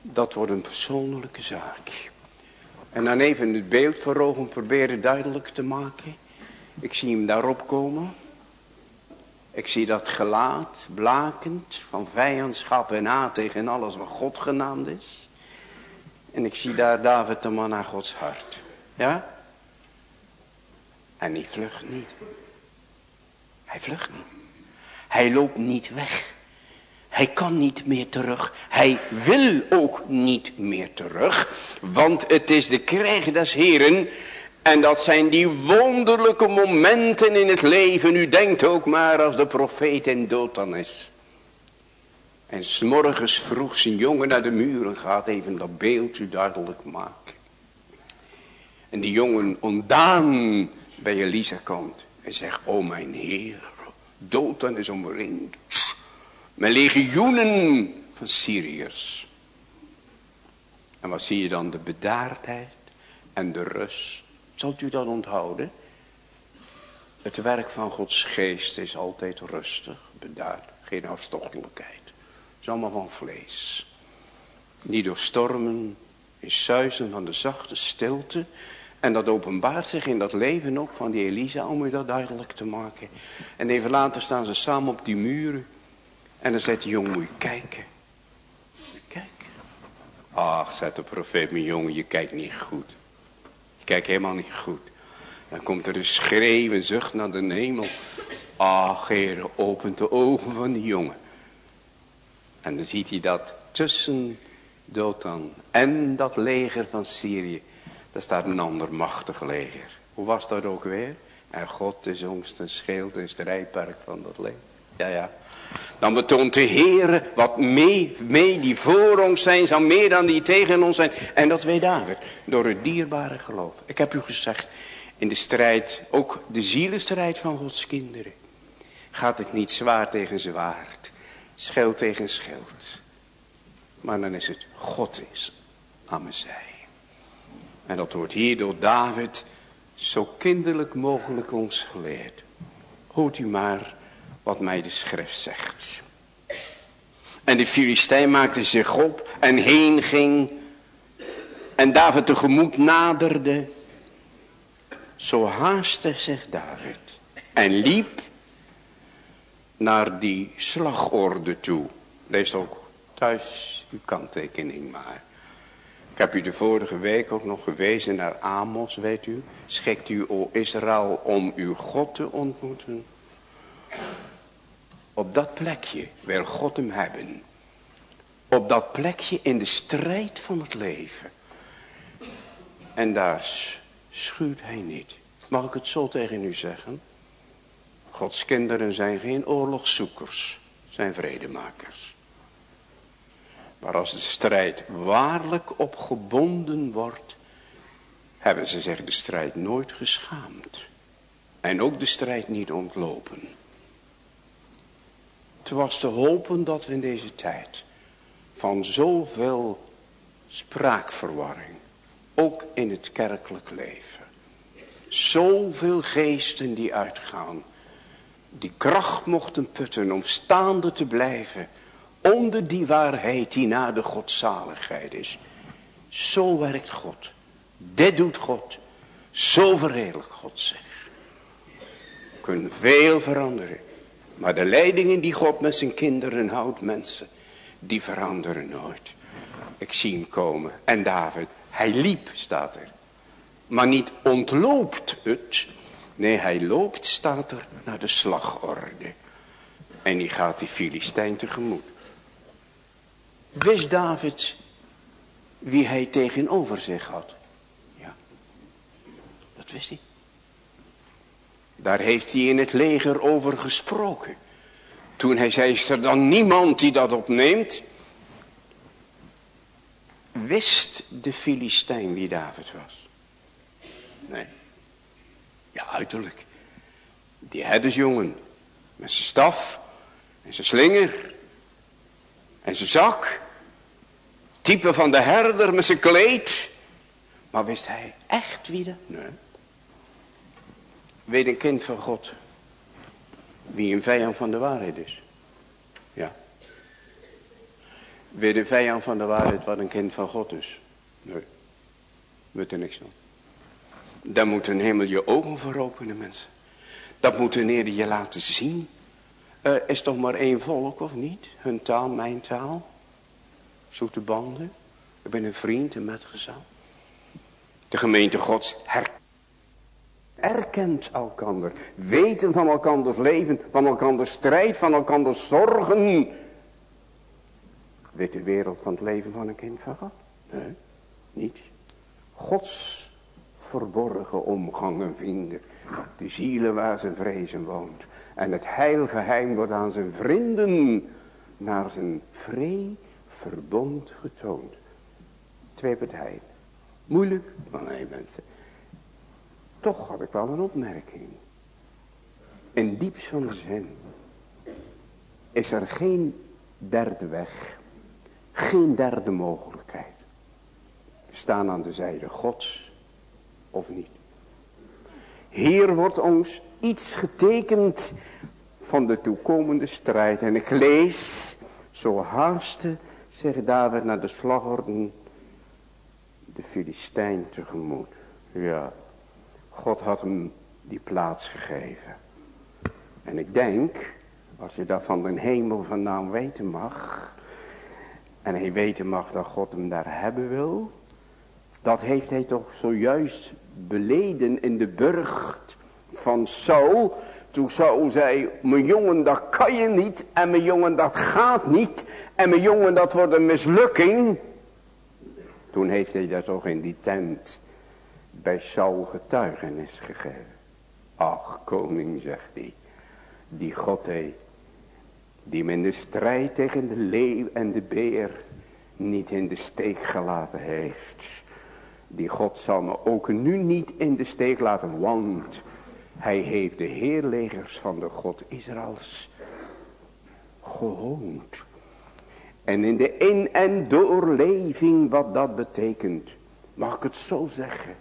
Dat wordt een persoonlijke zaak. En dan even het beeld voor ogen proberen duidelijk te maken. Ik zie hem daarop komen. Ik zie dat gelaat blakend van vijandschap en haat tegen alles wat God genaamd is. En ik zie daar David de man naar Gods hart. Ja? En die vlucht niet. Hij vlucht niet. Hij loopt niet weg. Hij kan niet meer terug. Hij wil ook niet meer terug. Want het is de krijg des Heren. En dat zijn die wonderlijke momenten in het leven. U denkt ook maar als de profeet in dan is. En s'morgens vroeg zijn jongen naar de muren gaat even dat beeld u duidelijk maken. En die jongen ontdaan bij Elisa komt en zegt, o mijn heer, Dothan is omringd. Met legioenen van Syriërs. En wat zie je dan? De bedaardheid en de rust. Zult u dat onthouden? Het werk van Gods geest is altijd rustig, bedaard, geen hartstochtelijkheid is allemaal van vlees. Niet door stormen, in suizen van de zachte stilte. En dat openbaart zich in dat leven ook van die Elisa, om u dat duidelijk te maken. En even later staan ze samen op die muren. En dan zegt de jongen, moet je kijken. Kijk. Ach, zegt de profeet, mijn jongen, je kijkt niet goed. Je kijkt helemaal niet goed. Dan komt er een schreeuw en zucht naar de hemel. Ach, Heer, opent de ogen van die jongen. En dan ziet hij dat tussen Dothan en dat leger van Syrië. Daar staat een ander machtig leger. Hoe was dat ook weer? En God is ons een schild en strijdperk van dat leger. Ja, ja. Dan betoont de Heer wat mee, die voor ons zijn, zal meer dan die tegen ons zijn. En dat weet David, door het dierbare geloof. Ik heb u gezegd, in de strijd, ook de zielenstrijd van Gods kinderen, gaat het niet zwaar tegen zwaard. Schild tegen schild. Maar dan is het God is aan mijn zij. En dat wordt hier door David zo kinderlijk mogelijk ons geleerd. Hoort u maar wat mij de schrift zegt. En de Filistijn maakte zich op en heen ging. En David tegemoet naderde. Zo haastte zich David. En liep naar die slagorde toe. Lees ook thuis uw kanttekening maar. Ik heb u de vorige week ook nog gewezen naar Amos, weet u. Schikt u, o Israël, om uw God te ontmoeten. Op dat plekje wil God hem hebben. Op dat plekje in de strijd van het leven. En daar schuurt hij niet. Mag ik het zo tegen u zeggen? Gods kinderen zijn geen oorlogszoekers, zijn vredemakers. Maar als de strijd waarlijk opgebonden wordt, hebben ze zich de strijd nooit geschaamd. En ook de strijd niet ontlopen. Het was te hopen dat we in deze tijd van zoveel spraakverwarring, ook in het kerkelijk leven, zoveel geesten die uitgaan, die kracht mochten putten om staande te blijven onder die waarheid die na de godzaligheid is. Zo werkt God. Dit doet God. Zo verheerlijk God zich. Kunnen veel veranderen. Maar de leidingen die God met zijn kinderen houdt, mensen, die veranderen nooit. Ik zie hem komen. En David, hij liep, staat er. Maar niet ontloopt het. Nee, hij loopt, staat er, naar de slagorde. En die gaat die Filistijn tegemoet. Wist David wie hij tegenover zich had? Ja, dat wist hij. Daar heeft hij in het leger over gesproken. Toen hij zei, is er dan niemand die dat opneemt? Wist de Filistijn wie David was? Nee. Ja, uiterlijk. Die herdersjongen. Met zijn staf. En zijn slinger. En zijn zak. Type van de herder met zijn kleed. Maar wist hij echt wie dat? Nee. Weet een kind van God. Wie een vijand van de waarheid is. Ja. Weet een vijand van de waarheid wat een kind van God is. Nee. Weet er niks van. Moet een hemel je ogen voor openen mensen. Dat moet een Heer je laten zien. Is toch maar één volk of niet? Hun taal, mijn taal. Zoete banden. Ik ben een vriend, een metgezel. De gemeente gods herkent erkent elkander. Weten van elkanders leven, van elkanders strijd, van elkanders zorgen. Weet de wereld van het leven van een kind van God? Nee, niets. Gods verborgen omgangen vinden. De zielen waar zijn vrezen woont. En het heilgeheim wordt aan zijn vrienden naar zijn vree verbond getoond. Twee partijen. Moeilijk? Maar nee mensen. Toch had ik wel een opmerking. In dieps van de zin is er geen derde weg. Geen derde mogelijkheid. We staan aan de zijde gods of niet. Hier wordt ons iets getekend van de toekomende strijd. En ik lees, zo haaste, zegt David naar de slagorden, de Filistijn tegemoet. Ja, God had hem die plaats gegeven. En ik denk, als je dat van de hemel vandaan weten mag. En hij weten mag dat God hem daar hebben wil. Dat heeft hij toch zojuist beleden in de burcht van Saul. Toen Saul zei, mijn jongen dat kan je niet. En mijn jongen dat gaat niet. En mijn jongen dat wordt een mislukking. Toen heeft hij daar toch in die tent bij Saul getuigenis gegeven. Ach koning zegt hij. Die God heeft. Die me in de strijd tegen de leeuw en de beer niet in de steek gelaten heeft. Die God zal me ook nu niet in de steek laten, want hij heeft de heerlegers van de God Israëls gehoond. En in de in- en doorleving wat dat betekent, mag ik het zo zeggen,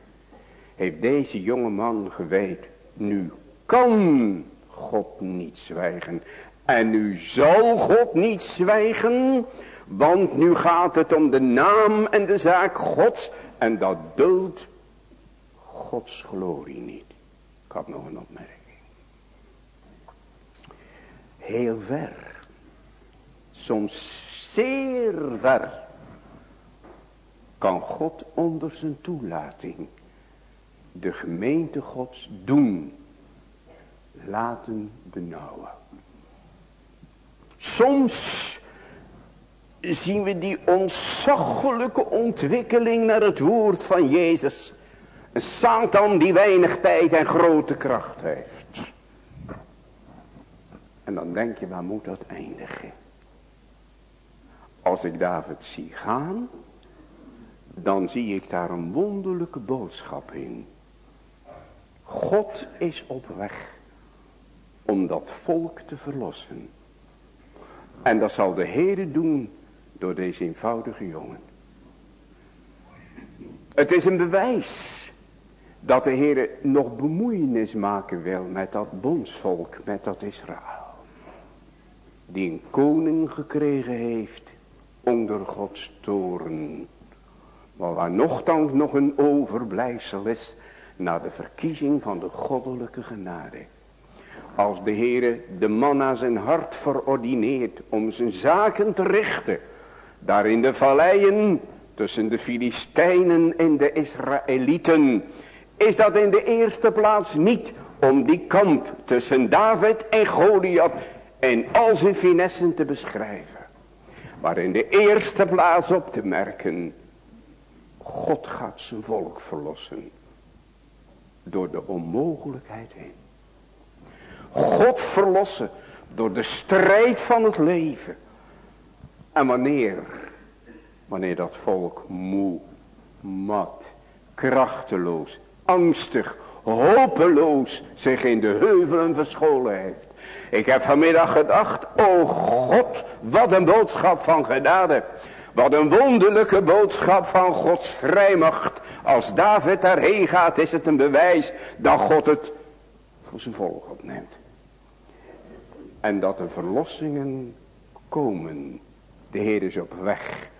heeft deze jonge man geweet, nu kan God niet zwijgen. En nu zal God niet zwijgen, want nu gaat het om de naam en de zaak Gods. En dat duldt Gods glorie niet. Ik had nog een opmerking. Heel ver. Soms zeer ver. Kan God onder zijn toelating de gemeente gods doen. Laten benauwen. Soms zien we die ontzaglijke ontwikkeling naar het woord van Jezus. Een Satan die weinig tijd en grote kracht heeft. En dan denk je, waar moet dat eindigen? Als ik David zie gaan, dan zie ik daar een wonderlijke boodschap in. God is op weg om dat volk te verlossen. En dat zal de Heere doen door deze eenvoudige jongen. Het is een bewijs dat de Heere nog bemoeienis maken wil met dat bondsvolk, met dat Israël. Die een koning gekregen heeft onder Gods toren. Maar waar nogthans nog een overblijfsel is na de verkiezing van de goddelijke genade. Als de Heere de man naar zijn hart verordineert om zijn zaken te richten. Daar in de valleien tussen de Filistijnen en de Israëlieten. Is dat in de eerste plaats niet om die kamp tussen David en Goliath en al zijn finessen te beschrijven. Maar in de eerste plaats op te merken. God gaat zijn volk verlossen. Door de onmogelijkheid heen. God verlossen door de strijd van het leven. En wanneer, wanneer dat volk moe, mat, krachteloos, angstig, hopeloos zich in de heuvelen verscholen heeft. Ik heb vanmiddag gedacht, o God, wat een boodschap van genade. Wat een wonderlijke boodschap van Gods vrijmacht. Als David daarheen gaat is het een bewijs dat God het voor zijn volk opneemt. En dat de verlossingen komen. De Heer is op weg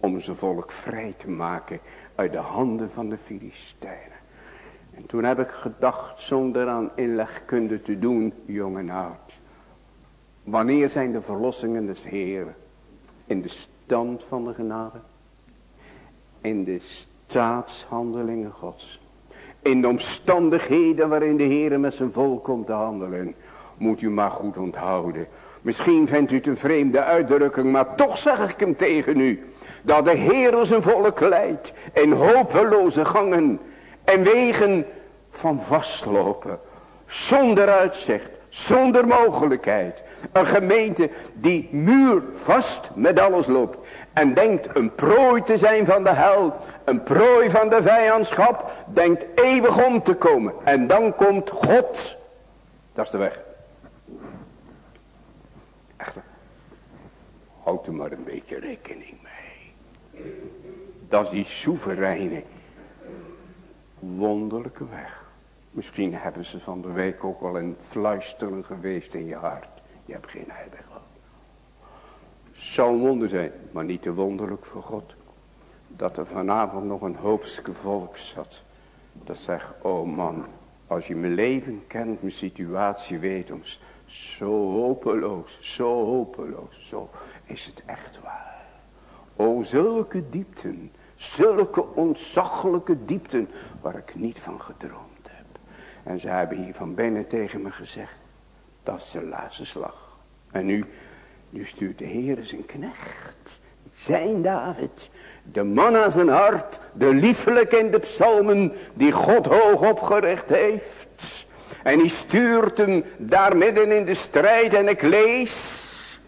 om zijn volk vrij te maken uit de handen van de Filistijnen. En toen heb ik gedacht zonder aan inlegkunde te doen, jong en oud. Wanneer zijn de verlossingen des Heeren? In de stand van de genade. In de staatshandelingen gods. In de omstandigheden waarin de Heer met zijn volk komt te handelen. Moet u maar goed onthouden. Misschien vindt u het een vreemde uitdrukking, maar toch zeg ik hem tegen u. Dat de Heer zijn volk leidt in hopeloze gangen en wegen van vastlopen. Zonder uitzicht, zonder mogelijkheid. Een gemeente die muurvast met alles loopt. En denkt een prooi te zijn van de hel. Een prooi van de vijandschap. Denkt eeuwig om te komen. En dan komt God. Dat is de weg. Echt. Houd er maar een beetje rekening mee. Dat is die soevereine. Wonderlijke weg. Misschien hebben ze van de week ook al een fluisteren geweest in je hart. Je hebt geen heilig gehad. Zou een wonder zijn, maar niet te wonderlijk voor God. Dat er vanavond nog een hoopske volk zat. Dat zegt, oh man, als je mijn leven kent, mijn situatie weet ons. Zo hopeloos, zo hopeloos, zo is het echt waar. O zulke diepten, zulke ontzaglijke diepten, waar ik niet van gedroomd heb. En ze hebben hier van binnen tegen me gezegd, dat is de laatste slag. En nu, nu stuurt de Heer zijn knecht. Zijn David. De man aan zijn hart. De liefelijk in de psalmen. Die God hoog opgericht heeft. En die stuurt hem daar midden in de strijd. En ik lees.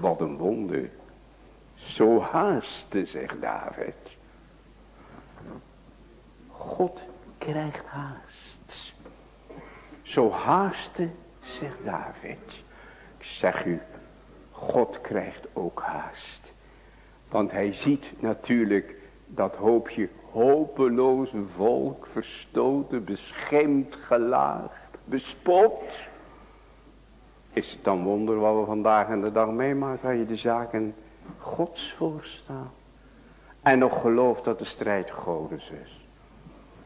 Wat een wonder. Zo haastte, zegt David. God krijgt haast. Zo haastte zegt David. Ik zeg u, God krijgt ook haast. Want hij ziet natuurlijk dat hoopje hopeloze volk, verstoten, beschimd, gelaagd, bespot. Is het dan wonder wat we vandaag en de dag meemaken, waar je de zaken gods voorstaan. En nog gelooft dat de strijd Godes is.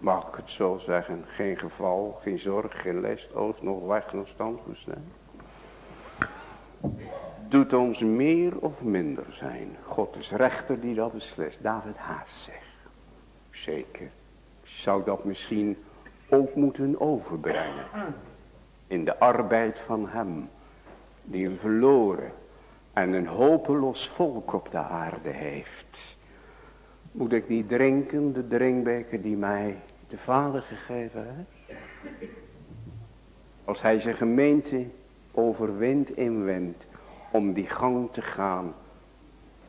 Mag ik het zo zeggen? Geen geval, geen zorg, geen lest, oost, nog weg, nog stand Doet ons meer of minder zijn. God is rechter die dat beslist. David haast zegt. Zeker. Zou dat misschien ook moeten overbrengen. In de arbeid van hem. Die een verloren en een hopeloos volk op de aarde heeft. Moet ik niet drinken, de drinkbeker die mij de Vader gegeven heeft. Als hij zijn gemeente overwint inwendt om die gang te gaan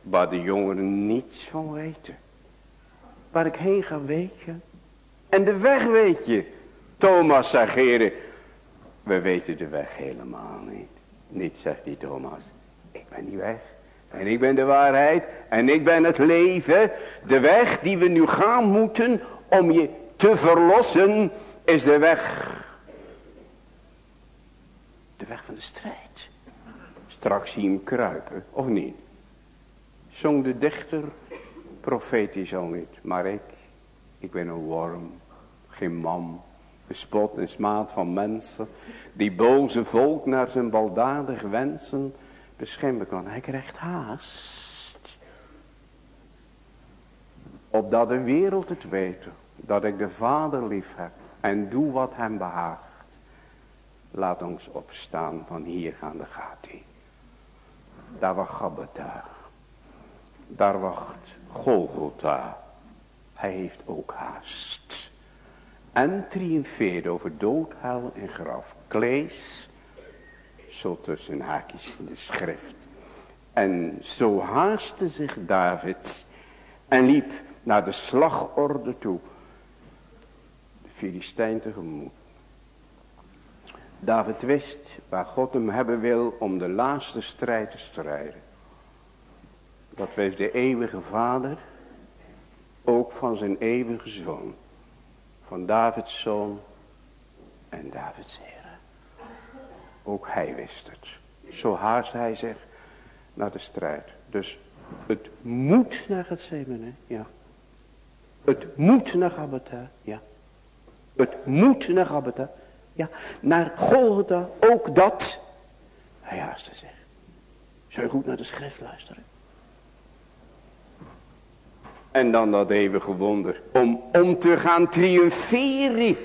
waar de jongeren niets van weten. Waar ik heen ga weet je. En de weg weet je. Thomas zegt we weten de weg helemaal niet. Niet zegt die Thomas, ik ben die weg. En ik ben de waarheid. En ik ben het leven. De weg die we nu gaan moeten om je te verlossen is de weg. De weg van de strijd. Straks zie je hem kruipen, of niet? Zong de dichter profetisch al niet. Maar ik, ik ben een worm, geen man. Spot en smaad van mensen. Die boze volk naar zijn baldadig wensen beschermen kan. Hij krijgt haast. Opdat de wereld het weet. Dat ik de Vader lief heb. En doe wat hem behaagt. Laat ons opstaan van hier gaan de gaat hij. Daar wacht Gabbata. Daar wacht Golgotha. Hij heeft ook haast. En triomfeert over dood, hel en graf. Klees zo tussen haakjes in de schrift. En zo haastte zich David en liep naar de slagorde toe. Filistijn tegemoet. David wist waar God hem hebben wil om de laatste strijd te strijden. Dat wees de eeuwige vader, ook van zijn eeuwige zoon. Van Davids zoon en Davids heer. Ook hij wist het. Zo haast hij zich naar de strijd. Dus het moet naar het Zemene, ja. Het moet naar Gabata, ja. Het moet naar Gabata, ja. Naar Golgotha, ook dat. Hij haastte zich. Zou je goed naar de schrift luisteren? En dan dat eeuwige wonder. Om, om te gaan triomferen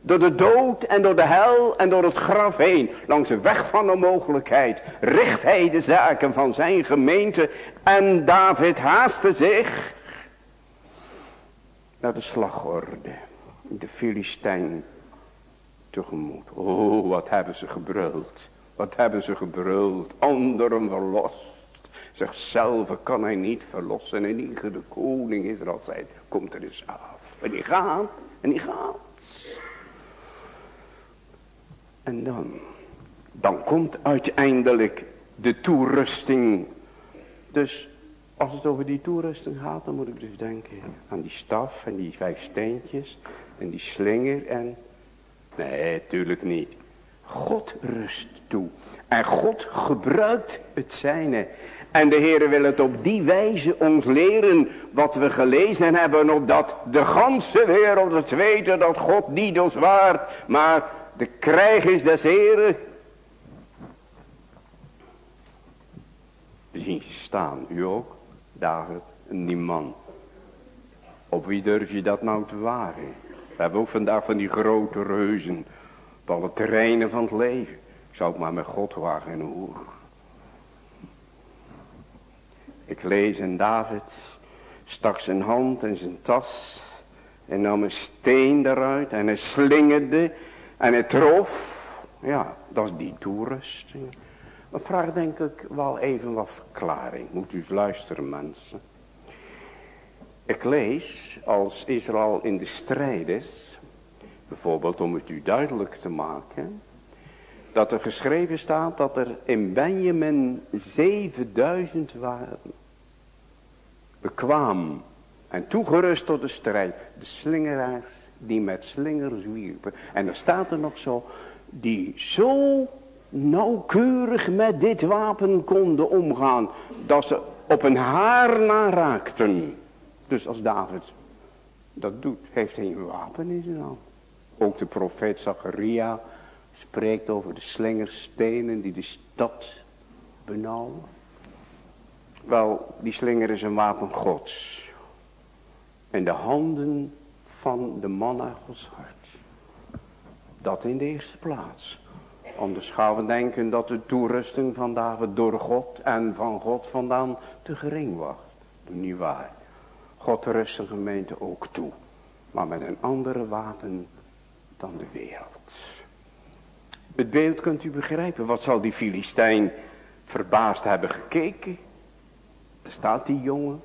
door de dood en door de hel en door het graf heen. Langs de weg van de mogelijkheid. Richt hij de zaken van zijn gemeente. En David haastte zich. Naar de slagorde. De Filistijn tegemoet. Oh wat hebben ze gebruld. Wat hebben ze gebruld. Anderen verlost. Zichzelf kan hij niet verlossen. En ieder de koning Israël zei. Komt er eens af. En die gaat. En die gaat. En dan, dan komt uiteindelijk de toerusting. Dus als het over die toerusting gaat, dan moet ik dus denken aan die staf en die vijf steentjes en die slinger en... Nee, tuurlijk niet. God rust toe. En God gebruikt het zijne. En de Heer wil het op die wijze ons leren wat we gelezen hebben. Opdat de ganse wereld het weten dat God niet ons waard, maar de krijg is des heren. We zien staan, u ook, David en die man. Op wie durf je dat nou te wagen? We hebben ook vandaag van die grote reuzen op alle terreinen van het leven. Ik zou het maar met God wagen en. Ik lees in David, stak zijn hand en zijn tas en nam een steen eruit en hij slingerde en het trof. Ja, dat is die toerusting. Maar vraag denk ik wel even wat verklaring. Moet u eens luisteren mensen. Ik lees als Israël in de strijd is. Bijvoorbeeld om het u duidelijk te maken. Dat er geschreven staat dat er in Benjamin 7000 waren. Bekwaam en toegerust tot de strijd. De slingeraars die met slingers wierpen. En er staat er nog zo. Die zo nauwkeurig met dit wapen konden omgaan. Dat ze op een haar na raakten. Dus als David dat doet, heeft hij een wapen in zijn hand. Ook de profeet Zacharia spreekt over de slingerstenen die de stad benauwen. Wel, die slinger is een wapen gods in de handen van de man Gods hart. Dat in de eerste plaats. Anders gaan we denken dat de toerusting van David door God en van God vandaan te gering was. Niet waar. God rust zijn gemeente ook toe. maar met een andere wapen dan de wereld. Het beeld kunt u begrijpen. Wat zal die Filistijn verbaasd hebben gekeken? Er staat die jongen.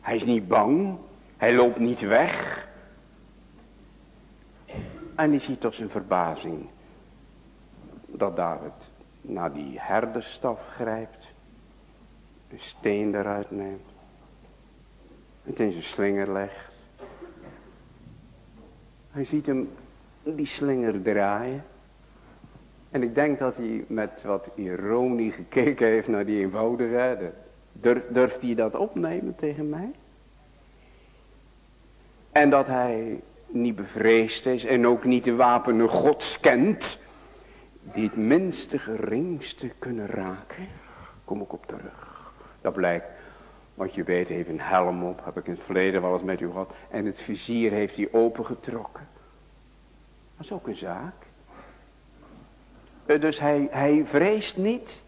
Hij is niet bang. Hij loopt niet weg. En hij ziet tot zijn verbazing dat David naar die herderstaf grijpt. Een steen eruit neemt. Het in zijn slinger legt. Hij ziet hem die slinger draaien. En ik denk dat hij met wat ironie gekeken heeft naar die eenvoudigheid. Durf, durft hij dat opnemen tegen mij? En dat hij niet bevreesd is en ook niet de wapenen gods kent. Die het minste geringste kunnen raken. Kom ik op terug. Dat blijkt. Want je weet, heeft een helm op. Heb ik in het verleden wel eens met u gehad. En het vizier heeft hij opengetrokken. Dat is ook een zaak. Eh, dus hij, hij vreest niet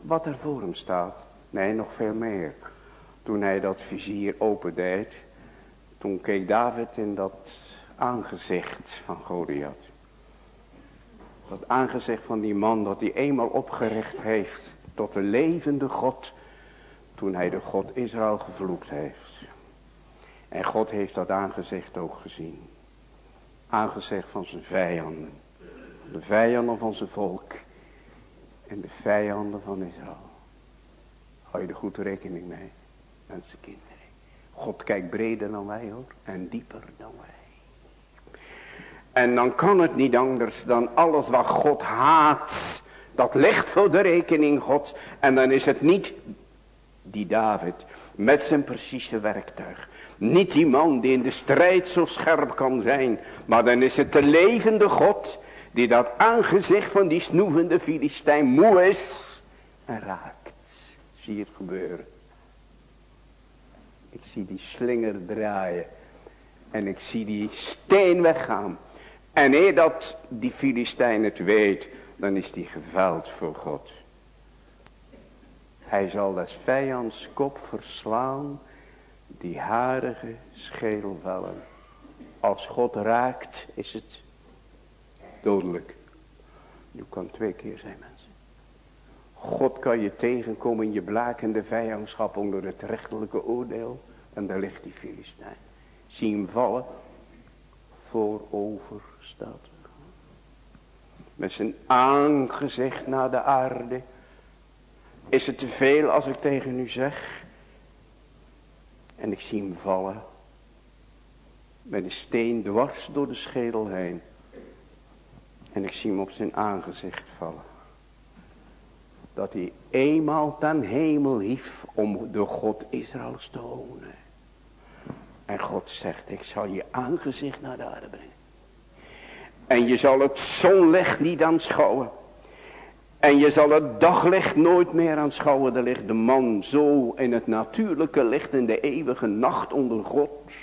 wat er voor hem staat. Nee, nog veel meer. Toen hij dat vizier opendeed, toen keek David in dat aangezicht van Goliath. Dat aangezicht van die man dat hij eenmaal opgericht heeft tot de levende God. Toen hij de God Israël gevloekt heeft. En God heeft dat aangezicht ook gezien. Aangezicht van zijn vijanden. De vijanden van zijn volk. En de vijanden van Israël. Hou je er goed rekening mee. Mensenkinderen. God kijkt breder dan wij hoor. En dieper dan wij. En dan kan het niet anders dan alles wat God haat. Dat ligt voor de rekening Gods. En dan is het niet die David met zijn precieze werktuig. Niet die man die in de strijd zo scherp kan zijn. Maar dan is het de levende God die dat aangezicht van die snoevende Filistijn moe is en raakt. Zie het gebeuren. Ik zie die slinger draaien. En ik zie die steen weggaan. En eer dat die Filistijn het weet, dan is die geveld voor God. Hij zal des vijands kop verslaan, die harige schedelvellen. Als God raakt, is het dodelijk. Nu kan twee keer zijn mensen. God kan je tegenkomen in je blakende vijandschap onder het rechtelijke oordeel. En daar ligt die Filistijn. Zie hem vallen. Voorover staat Met zijn aangezicht naar de aarde. Is het te veel als ik tegen u zeg? En ik zie hem vallen. Met een steen dwars door de schedel heen. En ik zie hem op zijn aangezicht vallen. Dat hij eenmaal ten hemel hief om de God Israëls te wonen. En God zegt, ik zal je aangezicht naar de aarde brengen. En je zal het zonlicht niet aanschouwen. En je zal het daglicht nooit meer aanschouwen. Er ligt de man zo in het natuurlijke licht in de eeuwige nacht onder God.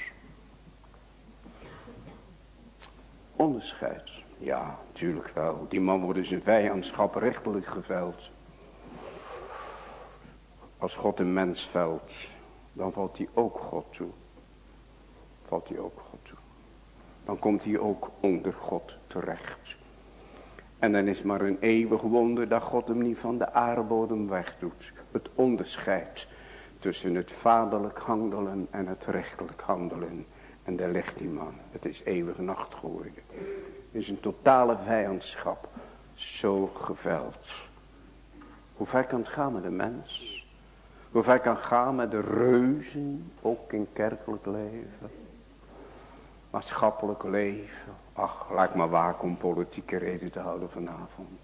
Onderscheid. Ja, natuurlijk wel. Die man wordt in zijn vijandschap rechtelijk geveld. Als God een mens velt, dan valt hij ook God toe. Valt hij ook God toe. Dan komt hij ook onder God terecht. En dan is maar een eeuwig wonder dat God hem niet van de aardbodem wegdoet. Het onderscheid tussen het vaderlijk handelen en het rechtelijk handelen. En daar ligt die man. Het is eeuwig nacht geworden is een totale vijandschap zo geveld. Hoe ver kan het gaan met de mens? Hoe ver kan het gaan met de reuzen, ook in kerkelijk leven? Maatschappelijk leven. Ach, laat maar waken om politieke reden te houden vanavond.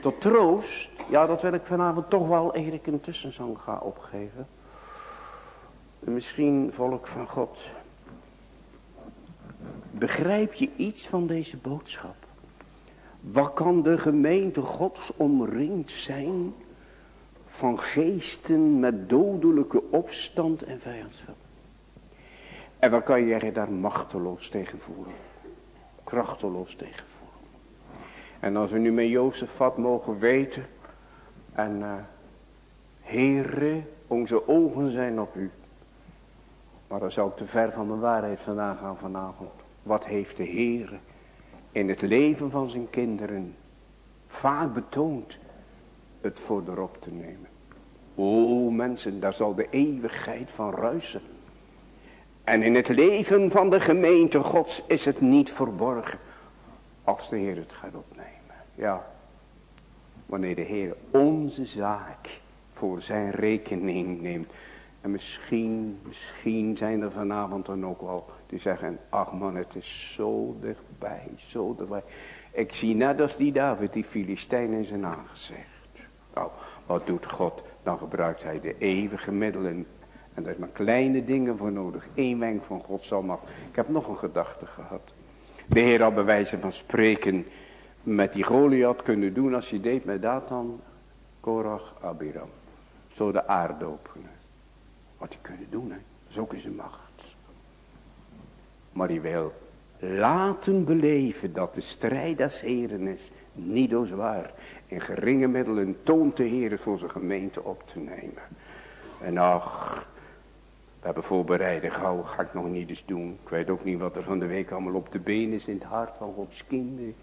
Tot troost, ja dat wil ik vanavond toch wel ik een tussenzang ga opgeven. Misschien volk van God. Begrijp je iets van deze boodschap? Wat kan de gemeente gods omringd zijn van geesten met dodelijke opstand en vijandschap? En wat kan je daar machteloos tegen voeren? Krachteloos tegen voeren. En als we nu met Jozefat mogen weten. En uh, Heere, onze ogen zijn op u. Maar dan zou ik te ver van de waarheid vandaan gaan vanavond. Wat heeft de Heer in het leven van zijn kinderen vaak betoond het voor erop te nemen. O mensen, daar zal de eeuwigheid van ruisen. En in het leven van de gemeente gods is het niet verborgen. Als de Heer het gaat opnemen. Ja, wanneer de Heer onze zaak voor zijn rekening neemt. En misschien, misschien zijn er vanavond dan ook wel die zeggen, ach man het is zo dichtbij, zo dichtbij. Ik zie net als die David die Filistijn in zijn aangezicht. Nou, wat doet God? Dan gebruikt hij de eeuwige middelen. En daar is maar kleine dingen voor nodig. Eén wenk van God zal maar. Ik heb nog een gedachte gehad. De Heer had bij wijze van spreken met die Goliath kunnen doen als hij deed met Dathan, Korach, Abiram. Zo de aarde openen. Wat hij kunnen doen, hè. Dat is ook in zijn macht. Maar hij wil laten beleven dat de strijd des Heren is. Niet zo zwaar. In geringe middelen toont de Heer voor zijn gemeente op te nemen. En ach, we hebben voorbereid. Gauw ga ik nog niet eens doen. Ik weet ook niet wat er van de week allemaal op de been is in het hart van Gods kinderen.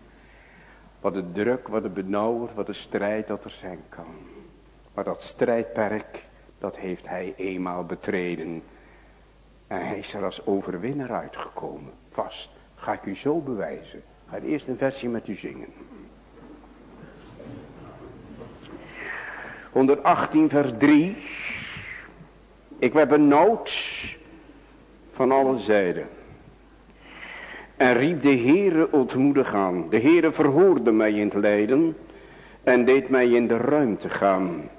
Wat de druk, wat de benauwer, wat de strijd dat er zijn kan. Maar dat strijdperk, dat heeft hij eenmaal betreden. En hij is er als overwinnaar uitgekomen. Vast, ga ik u zo bewijzen. Ga eerst een versje met u zingen. 118 vers 3. Ik werd benauwd van alle zijden. En riep de Heere ontmoedig aan. De Heere verhoorde mij in het lijden. En deed mij in de ruimte gaan.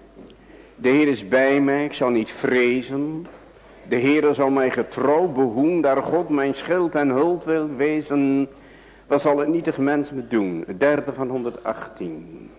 De Heer is bij mij, ik zal niet vrezen. De Heere zal mij getrouw behoen, daar God mijn schild en hulp wil wezen. Dat zal het nietig mens me doen. Het derde van 118.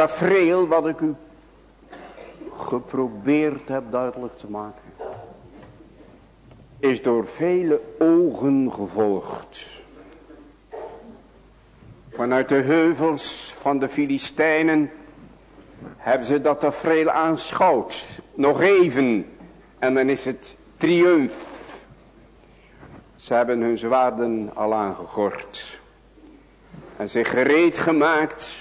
Tafereel wat ik u geprobeerd heb duidelijk te maken. Is door vele ogen gevolgd. Vanuit de heuvels van de Filistijnen hebben ze dat tafereel aanschouwd. Nog even. En dan is het triumf. Ze hebben hun zwaarden al aangegord. En zich gereed gemaakt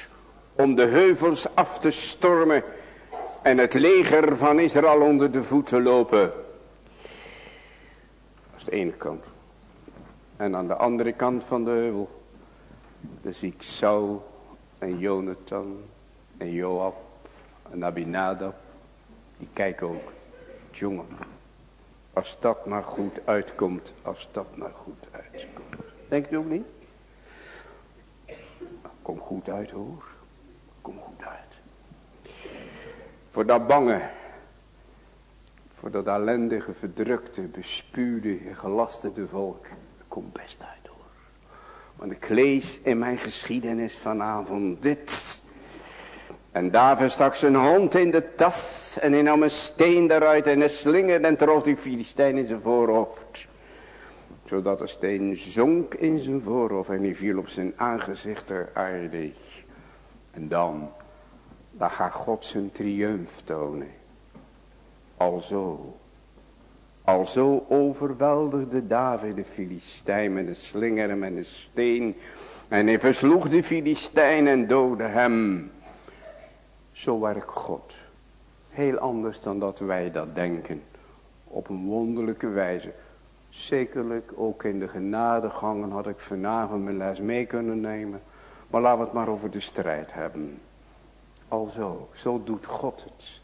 om de heuvels af te stormen En het leger van Israël onder de voeten lopen. Dat is de ene kant. En aan de andere kant van de heuvel. Dan zie ik Saul en Jonathan en Joab en Abinadab. Die kijken ook. Jongen. Als dat maar goed uitkomt. Als dat maar goed uitkomt. Denkt u ook niet? Kom goed uit hoor. Kom goed uit. Voor dat bange. Voor dat ellendige, verdrukte, bespuurde, gelasterde volk. Kom best uit hoor. Want ik lees in mijn geschiedenis vanavond dit. En David stak zijn hand in de tas en hij nam een steen eruit en een slinger en trof die Filistijn in zijn voorhoofd. Zodat de steen zonk in zijn voorhoofd en hij viel op zijn aangezicht ter aarde. En dan, dan gaat God zijn triumf tonen. Alzo, alzo overweldigde David de Filistijn met een slinger en met een steen. En hij versloeg de Filistijn en doodde hem. Zo werkt God. Heel anders dan dat wij dat denken. Op een wonderlijke wijze. Zekerlijk ook in de genadegangen had ik vanavond mijn les mee kunnen nemen. Maar laten we het maar over de strijd hebben. Alzo, zo doet God het.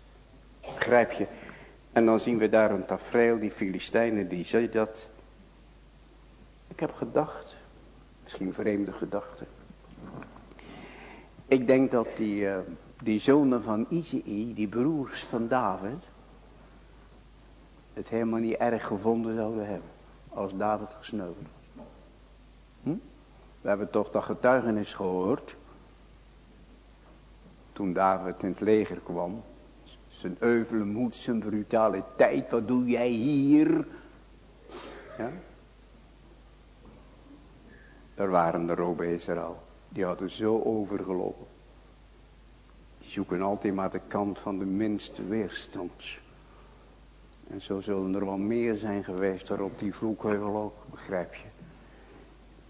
Begrijp je? En dan zien we daar een tafereel, die Filistijnen, die zei dat. Ik heb gedacht, misschien vreemde gedachten. Ik denk dat die, uh, die zonen van Izei, die broers van David, het helemaal niet erg gevonden zouden hebben als David gesneuveld hm? We hebben toch dat getuigenis gehoord. Toen David in het leger kwam. Zijn euvele moed, zijn brutaliteit. Wat doe jij hier? Ja? Er waren ook bij Israël. Die hadden zo overgelopen. Die zoeken altijd maar de kant van de minste weerstand. En zo zullen er wel meer zijn geweest daar op die vloekheuvel ook, begrijp je.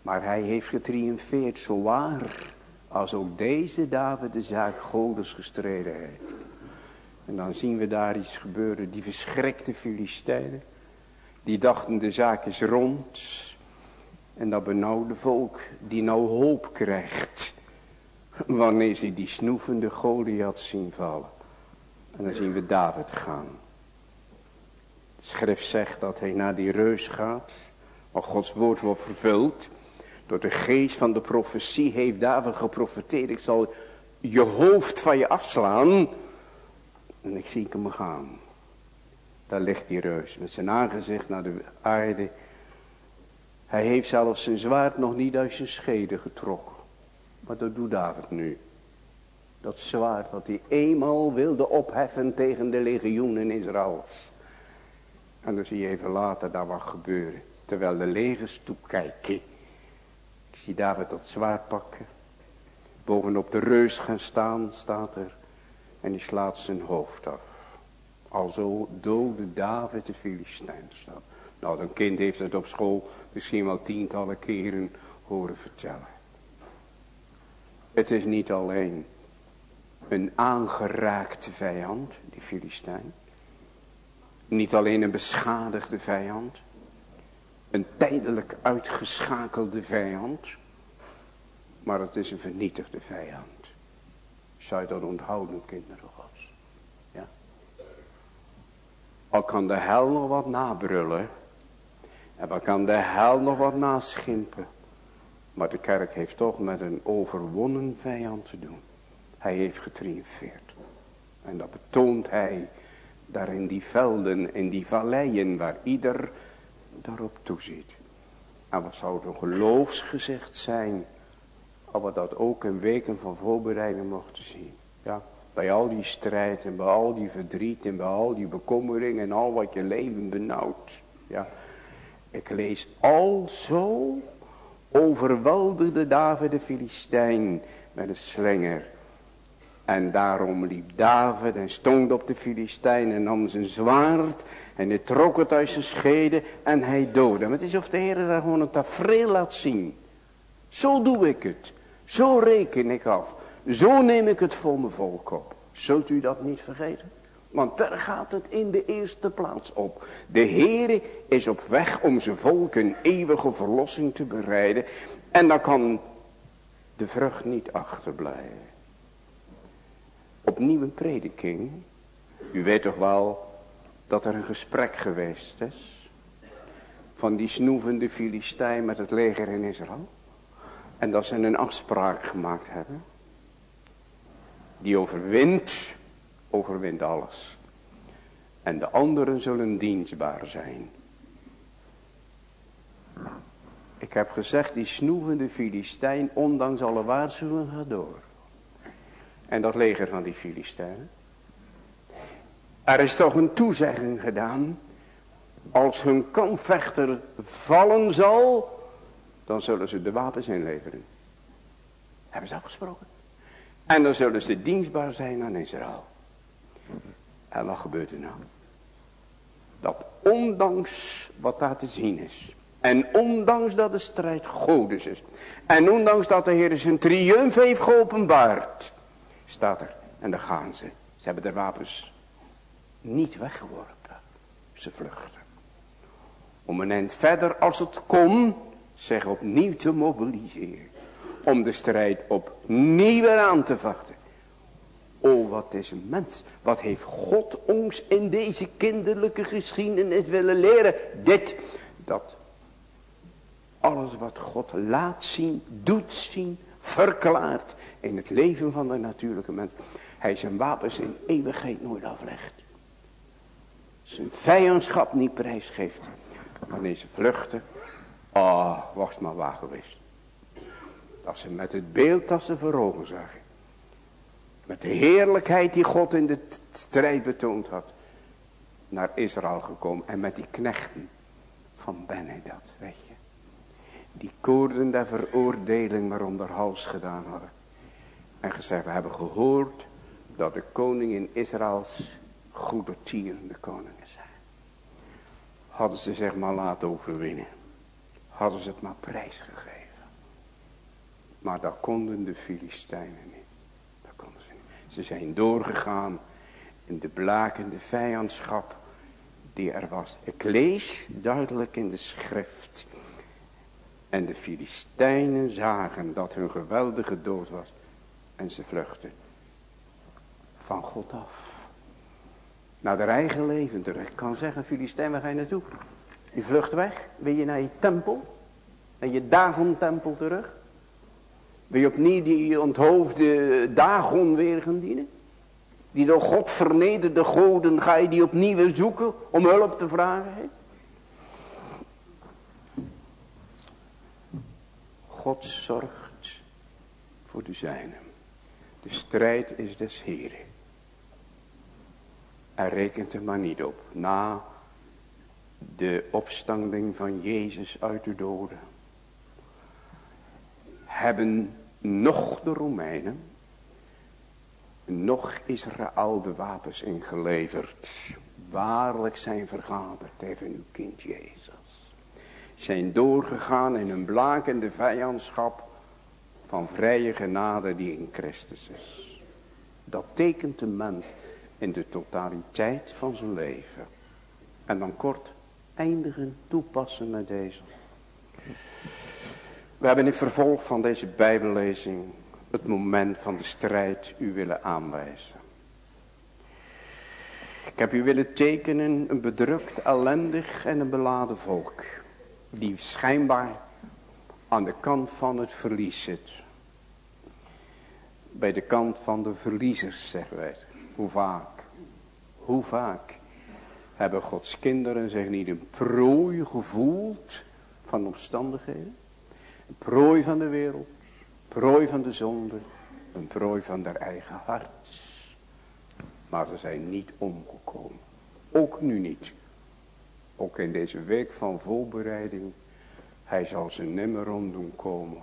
Maar hij heeft getriumfeerd, zo waar als ook deze David de zaak Godes gestreden heeft. En dan zien we daar iets gebeuren, die verschrikte Filistijnen. Die dachten de zaak is rond. En dat benauwde volk die nou hoop krijgt. Wanneer ze die snoevende Goliath zien vallen. En dan zien we David gaan. De schrift zegt dat hij naar die reus gaat. Maar Gods woord wordt vervuld. Door de geest van de profetie heeft David geprofeteerd. Ik zal je hoofd van je afslaan. En ik zie hem gaan. Daar ligt die reus met zijn aangezicht naar de aarde. Hij heeft zelfs zijn zwaard nog niet uit zijn schede getrokken. Maar dat doet David nu. Dat zwaard dat hij eenmaal wilde opheffen tegen de legioenen Israëls. En dan zie je even later daar wat gebeuren. Terwijl de legers toekijken. Ik zie David dat zwaard pakken. Bovenop de reus gaan staan, staat er. En die slaat zijn hoofd af. Alzo doodde David de Filistijn. Nou, een kind heeft het op school misschien wel tientallen keren horen vertellen. Het is niet alleen een aangeraakte vijand, die Filistijn. Niet alleen een beschadigde vijand. Een tijdelijk uitgeschakelde vijand. Maar het is een vernietigde vijand. Zou je dat onthouden, kinderen gods? Ja. Al kan de hel nog wat nabrullen. En al kan de hel nog wat naschimpen. Maar de kerk heeft toch met een overwonnen vijand te doen. Hij heeft getriomfeerd. En dat betoont hij daar in die velden, in die valleien waar ieder daarop toeziet. En wat zou het een geloofsgezicht zijn, als we dat ook in weken van voorbereiding mochten zien. Ja, bij al die strijd en bij al die verdriet en bij al die bekommering en al wat je leven benauwt. Ja, ik lees al zo overweldigde David de Filistijn met een slinger. En daarom liep David en stond op de Filistijn en nam zijn zwaard. En hij trok het uit zijn schede en hij doodde hem. Het is of de Heer daar gewoon een tafereel laat zien. Zo doe ik het. Zo reken ik af. Zo neem ik het voor mijn volk op. Zult u dat niet vergeten? Want daar gaat het in de eerste plaats op. De Heere is op weg om zijn volk een eeuwige verlossing te bereiden. En dan kan de vrucht niet achterblijven. Opnieuw een prediking. U weet toch wel dat er een gesprek geweest is. Van die snoevende Filistijn met het leger in Israël. En dat ze een afspraak gemaakt hebben. Die overwint, overwint alles. En de anderen zullen dienstbaar zijn. Ik heb gezegd, die snoevende Filistijn, ondanks alle waarschuwingen, gaat door. En dat leger van die Filistijnen. Er is toch een toezegging gedaan. Als hun kampvechter vallen zal, dan zullen ze de wapens inleveren. Hebben ze afgesproken. En dan zullen ze dienstbaar zijn aan Israël. En wat gebeurt er nou? Dat ondanks wat daar te zien is. En ondanks dat de strijd Godes is. En ondanks dat de Heer zijn triumf heeft geopenbaard. Staat er. En dan gaan ze. Ze hebben de wapens niet weggeworpen. Ze vluchten. Om een eind verder als het kon. Zich opnieuw te mobiliseren. Om de strijd opnieuw aan te vachten. Oh, wat is een mens. Wat heeft God ons in deze kinderlijke geschiedenis willen leren. Dit, dat alles wat God laat zien, doet zien, verklaart in het leven van de natuurlijke mens. Hij zijn wapens in eeuwigheid nooit aflegt. Zijn vijandschap niet prijsgeeft. Wanneer ze vluchten, oh, was maar waar geweest. Dat ze met het beeld dat ze voor ogen zagen. Met de heerlijkheid die God in de strijd betoond had. Naar Israël gekomen. En met die knechten van dat, weet je. Die koorden der veroordeling maar onder hals gedaan hadden. En gezegd, we hebben gehoord dat de koning in Israëls goede tierende koningen zijn. Hadden ze zich maar laten overwinnen. Hadden ze het maar prijsgegeven. Maar dat konden de Filistijnen niet. Dat konden ze niet. Ze zijn doorgegaan in de blakende vijandschap die er was. Ik lees duidelijk in de schrift. En de Filistijnen zagen dat hun geweldige dood was. En ze vluchten van God af. Naar de eigen leven terug. Ik kan zeggen, Filistijn, waar ga je naartoe? Je vlucht weg. Wil je naar je tempel? Naar je Dagon-tempel terug? Wil je opnieuw die onthoofde Dagon weer gaan dienen? Die door God vernederde goden, ga je die opnieuw zoeken om hulp te vragen? God zorgt voor de zijnen. De strijd is des Heren. Er rekent er maar niet op. Na de opstanding van Jezus uit de doden. Hebben nog de Romeinen. Nog Israël de wapens ingeleverd. Waarlijk zijn vergaderd tegen uw kind Jezus. Zijn doorgegaan in een blakende vijandschap van vrije genade die in Christus is. Dat tekent de mens in de totaliteit van zijn leven. En dan kort eindigen, toepassen met deze. We hebben in vervolg van deze bijbellezing het moment van de strijd u willen aanwijzen. Ik heb u willen tekenen een bedrukt, ellendig en een beladen volk. Die schijnbaar aan de kant van het verlies zit. Bij de kant van de verliezers zeggen wij Hoe vaak, hoe vaak hebben Gods kinderen zich niet een prooi gevoeld van omstandigheden. Een prooi van de wereld, prooi van de zonde, een prooi van haar eigen hart. Maar ze zijn niet omgekomen. Ook nu niet. Ook in deze week van voorbereiding. Hij zal ze nimmer doen komen.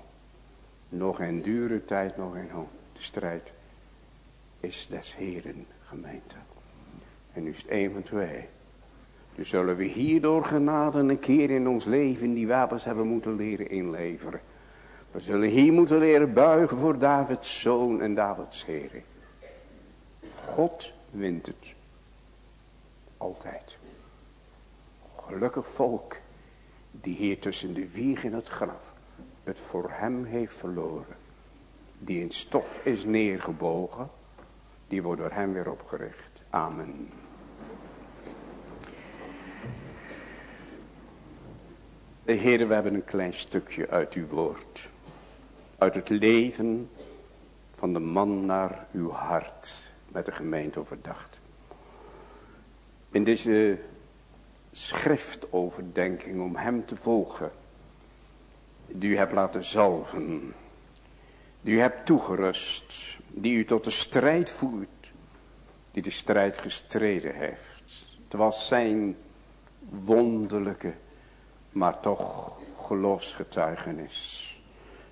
Nog in dure tijd, nog in hoop. De strijd is des Heren gemeente. En nu is het een van twee. Dus zullen we hierdoor genade een keer in ons leven die wapens hebben moeten leren inleveren. We zullen hier moeten leren buigen voor Davids zoon en Davids heren. God wint het. Altijd. Gelukkig volk die hier tussen de wieg en het graf het voor hem heeft verloren. Die in stof is neergebogen, die wordt door hem weer opgericht. Amen. De Heer, we hebben een klein stukje uit uw woord. Uit het leven van de man naar uw hart met de gemeente overdacht. In deze schriftoverdenking om hem te volgen. Die u hebt laten zalven. Die u hebt toegerust. Die u tot de strijd voert. Die de strijd gestreden heeft. Het was zijn wonderlijke, maar toch geloofsgetuigenis.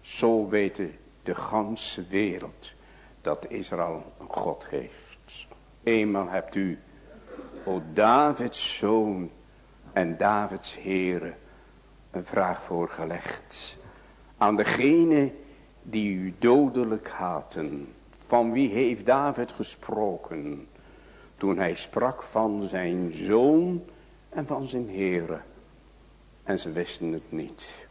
Zo weten de ganse wereld dat Israël een God heeft. Eenmaal hebt u, o Davids zoon en Davids heren, een vraag voorgelegd. Aan degene die u dodelijk haten. Van wie heeft David gesproken? Toen hij sprak van zijn zoon en van zijn heren. En ze wisten het niet.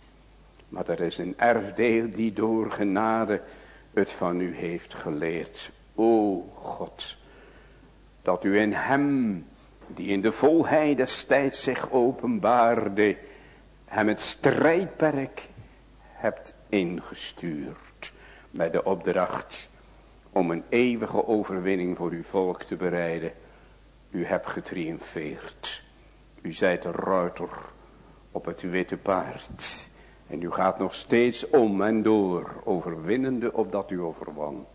Maar er is een erfdeel die door genade het van u heeft geleerd. O God, dat u in hem, die in de volheid des tijds zich openbaarde, hem het strijdperk hebt ingestuurd. Met de opdracht om een eeuwige overwinning voor uw volk te bereiden. U hebt getriomfeerd. U zijt de ruiter op het witte paard. En u gaat nog steeds om en door, overwinnende opdat u overwon.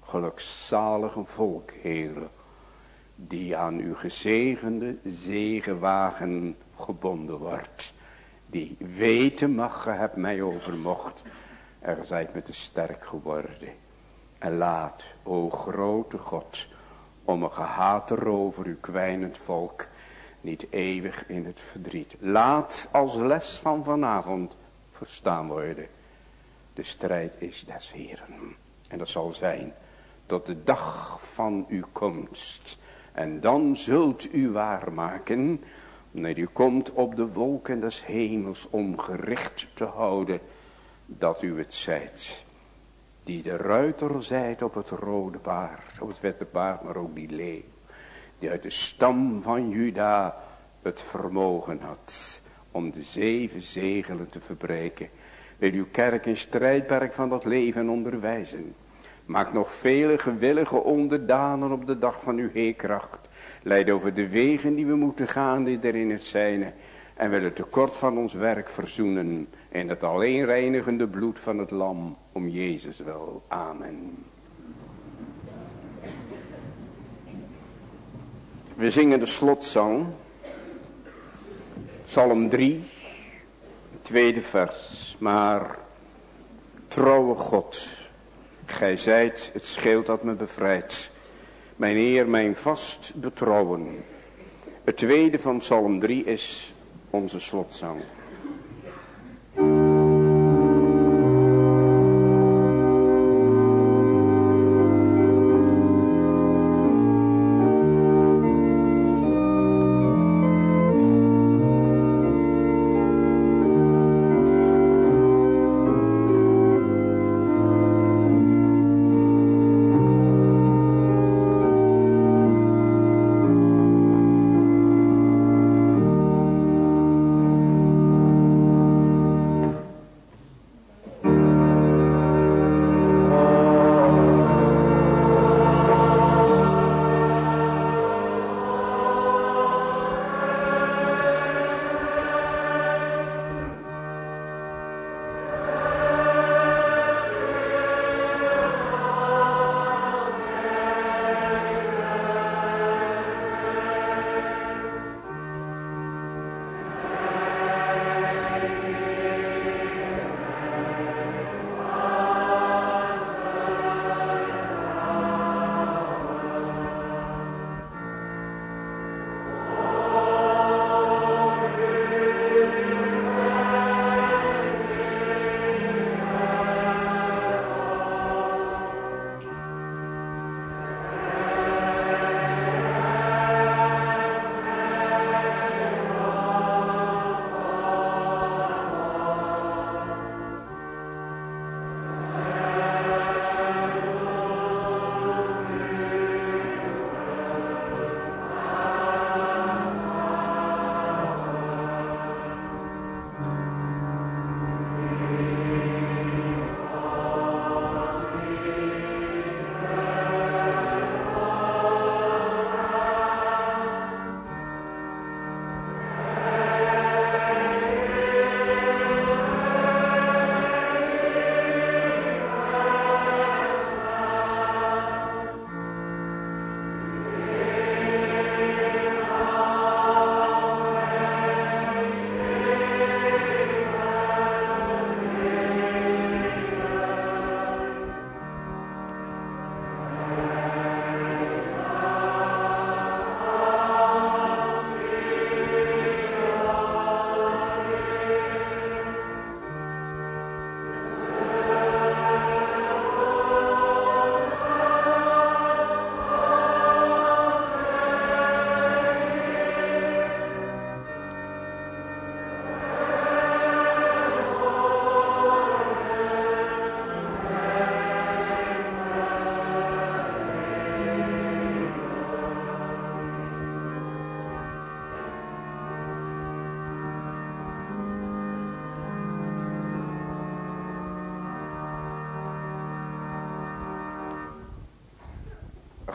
Gelukzalige volk, heren, die aan uw gezegende zegenwagen gebonden wordt. Die weten mag, ge hebt mij overmocht. Er zijt met te sterk geworden. En laat, o grote God, om een gehate rover uw kwijnend volk, niet eeuwig in het verdriet. Laat als les van vanavond verstaan worden. De strijd is des Heren. En dat zal zijn tot de dag van uw komst. En dan zult u waarmaken, wanneer u komt op de wolken des hemels om gericht te houden, dat u het zijt. Die de ruiter zijt op het rode paard, op het witte paard, maar ook die leeuw. Die uit de stam van Juda het vermogen had om de zeven zegelen te verbreken. Wil uw kerk in strijdperk van dat leven onderwijzen. Maak nog vele gewillige onderdanen op de dag van uw heerkracht. Leid over de wegen die we moeten gaan die er in het zijne. En wil het tekort van ons werk verzoenen. In het alleen reinigende bloed van het lam. Om Jezus wel. Amen. We zingen de slotzang. Psalm 3, tweede vers. Maar trouwe God, gij zijt het schild dat me bevrijdt. Mijn eer, mijn vast betrouwen. Het tweede van Psalm 3 is onze slotzang.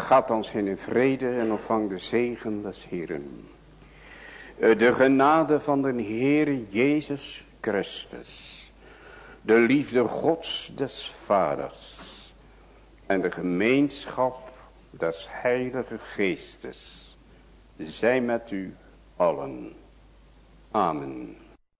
Gaat ons in vrede en ontvang de zegen des Heeren. De genade van de Heere Jezus Christus. De liefde Gods des Vaders. En de gemeenschap des Heilige Geestes. Zij met u allen. Amen.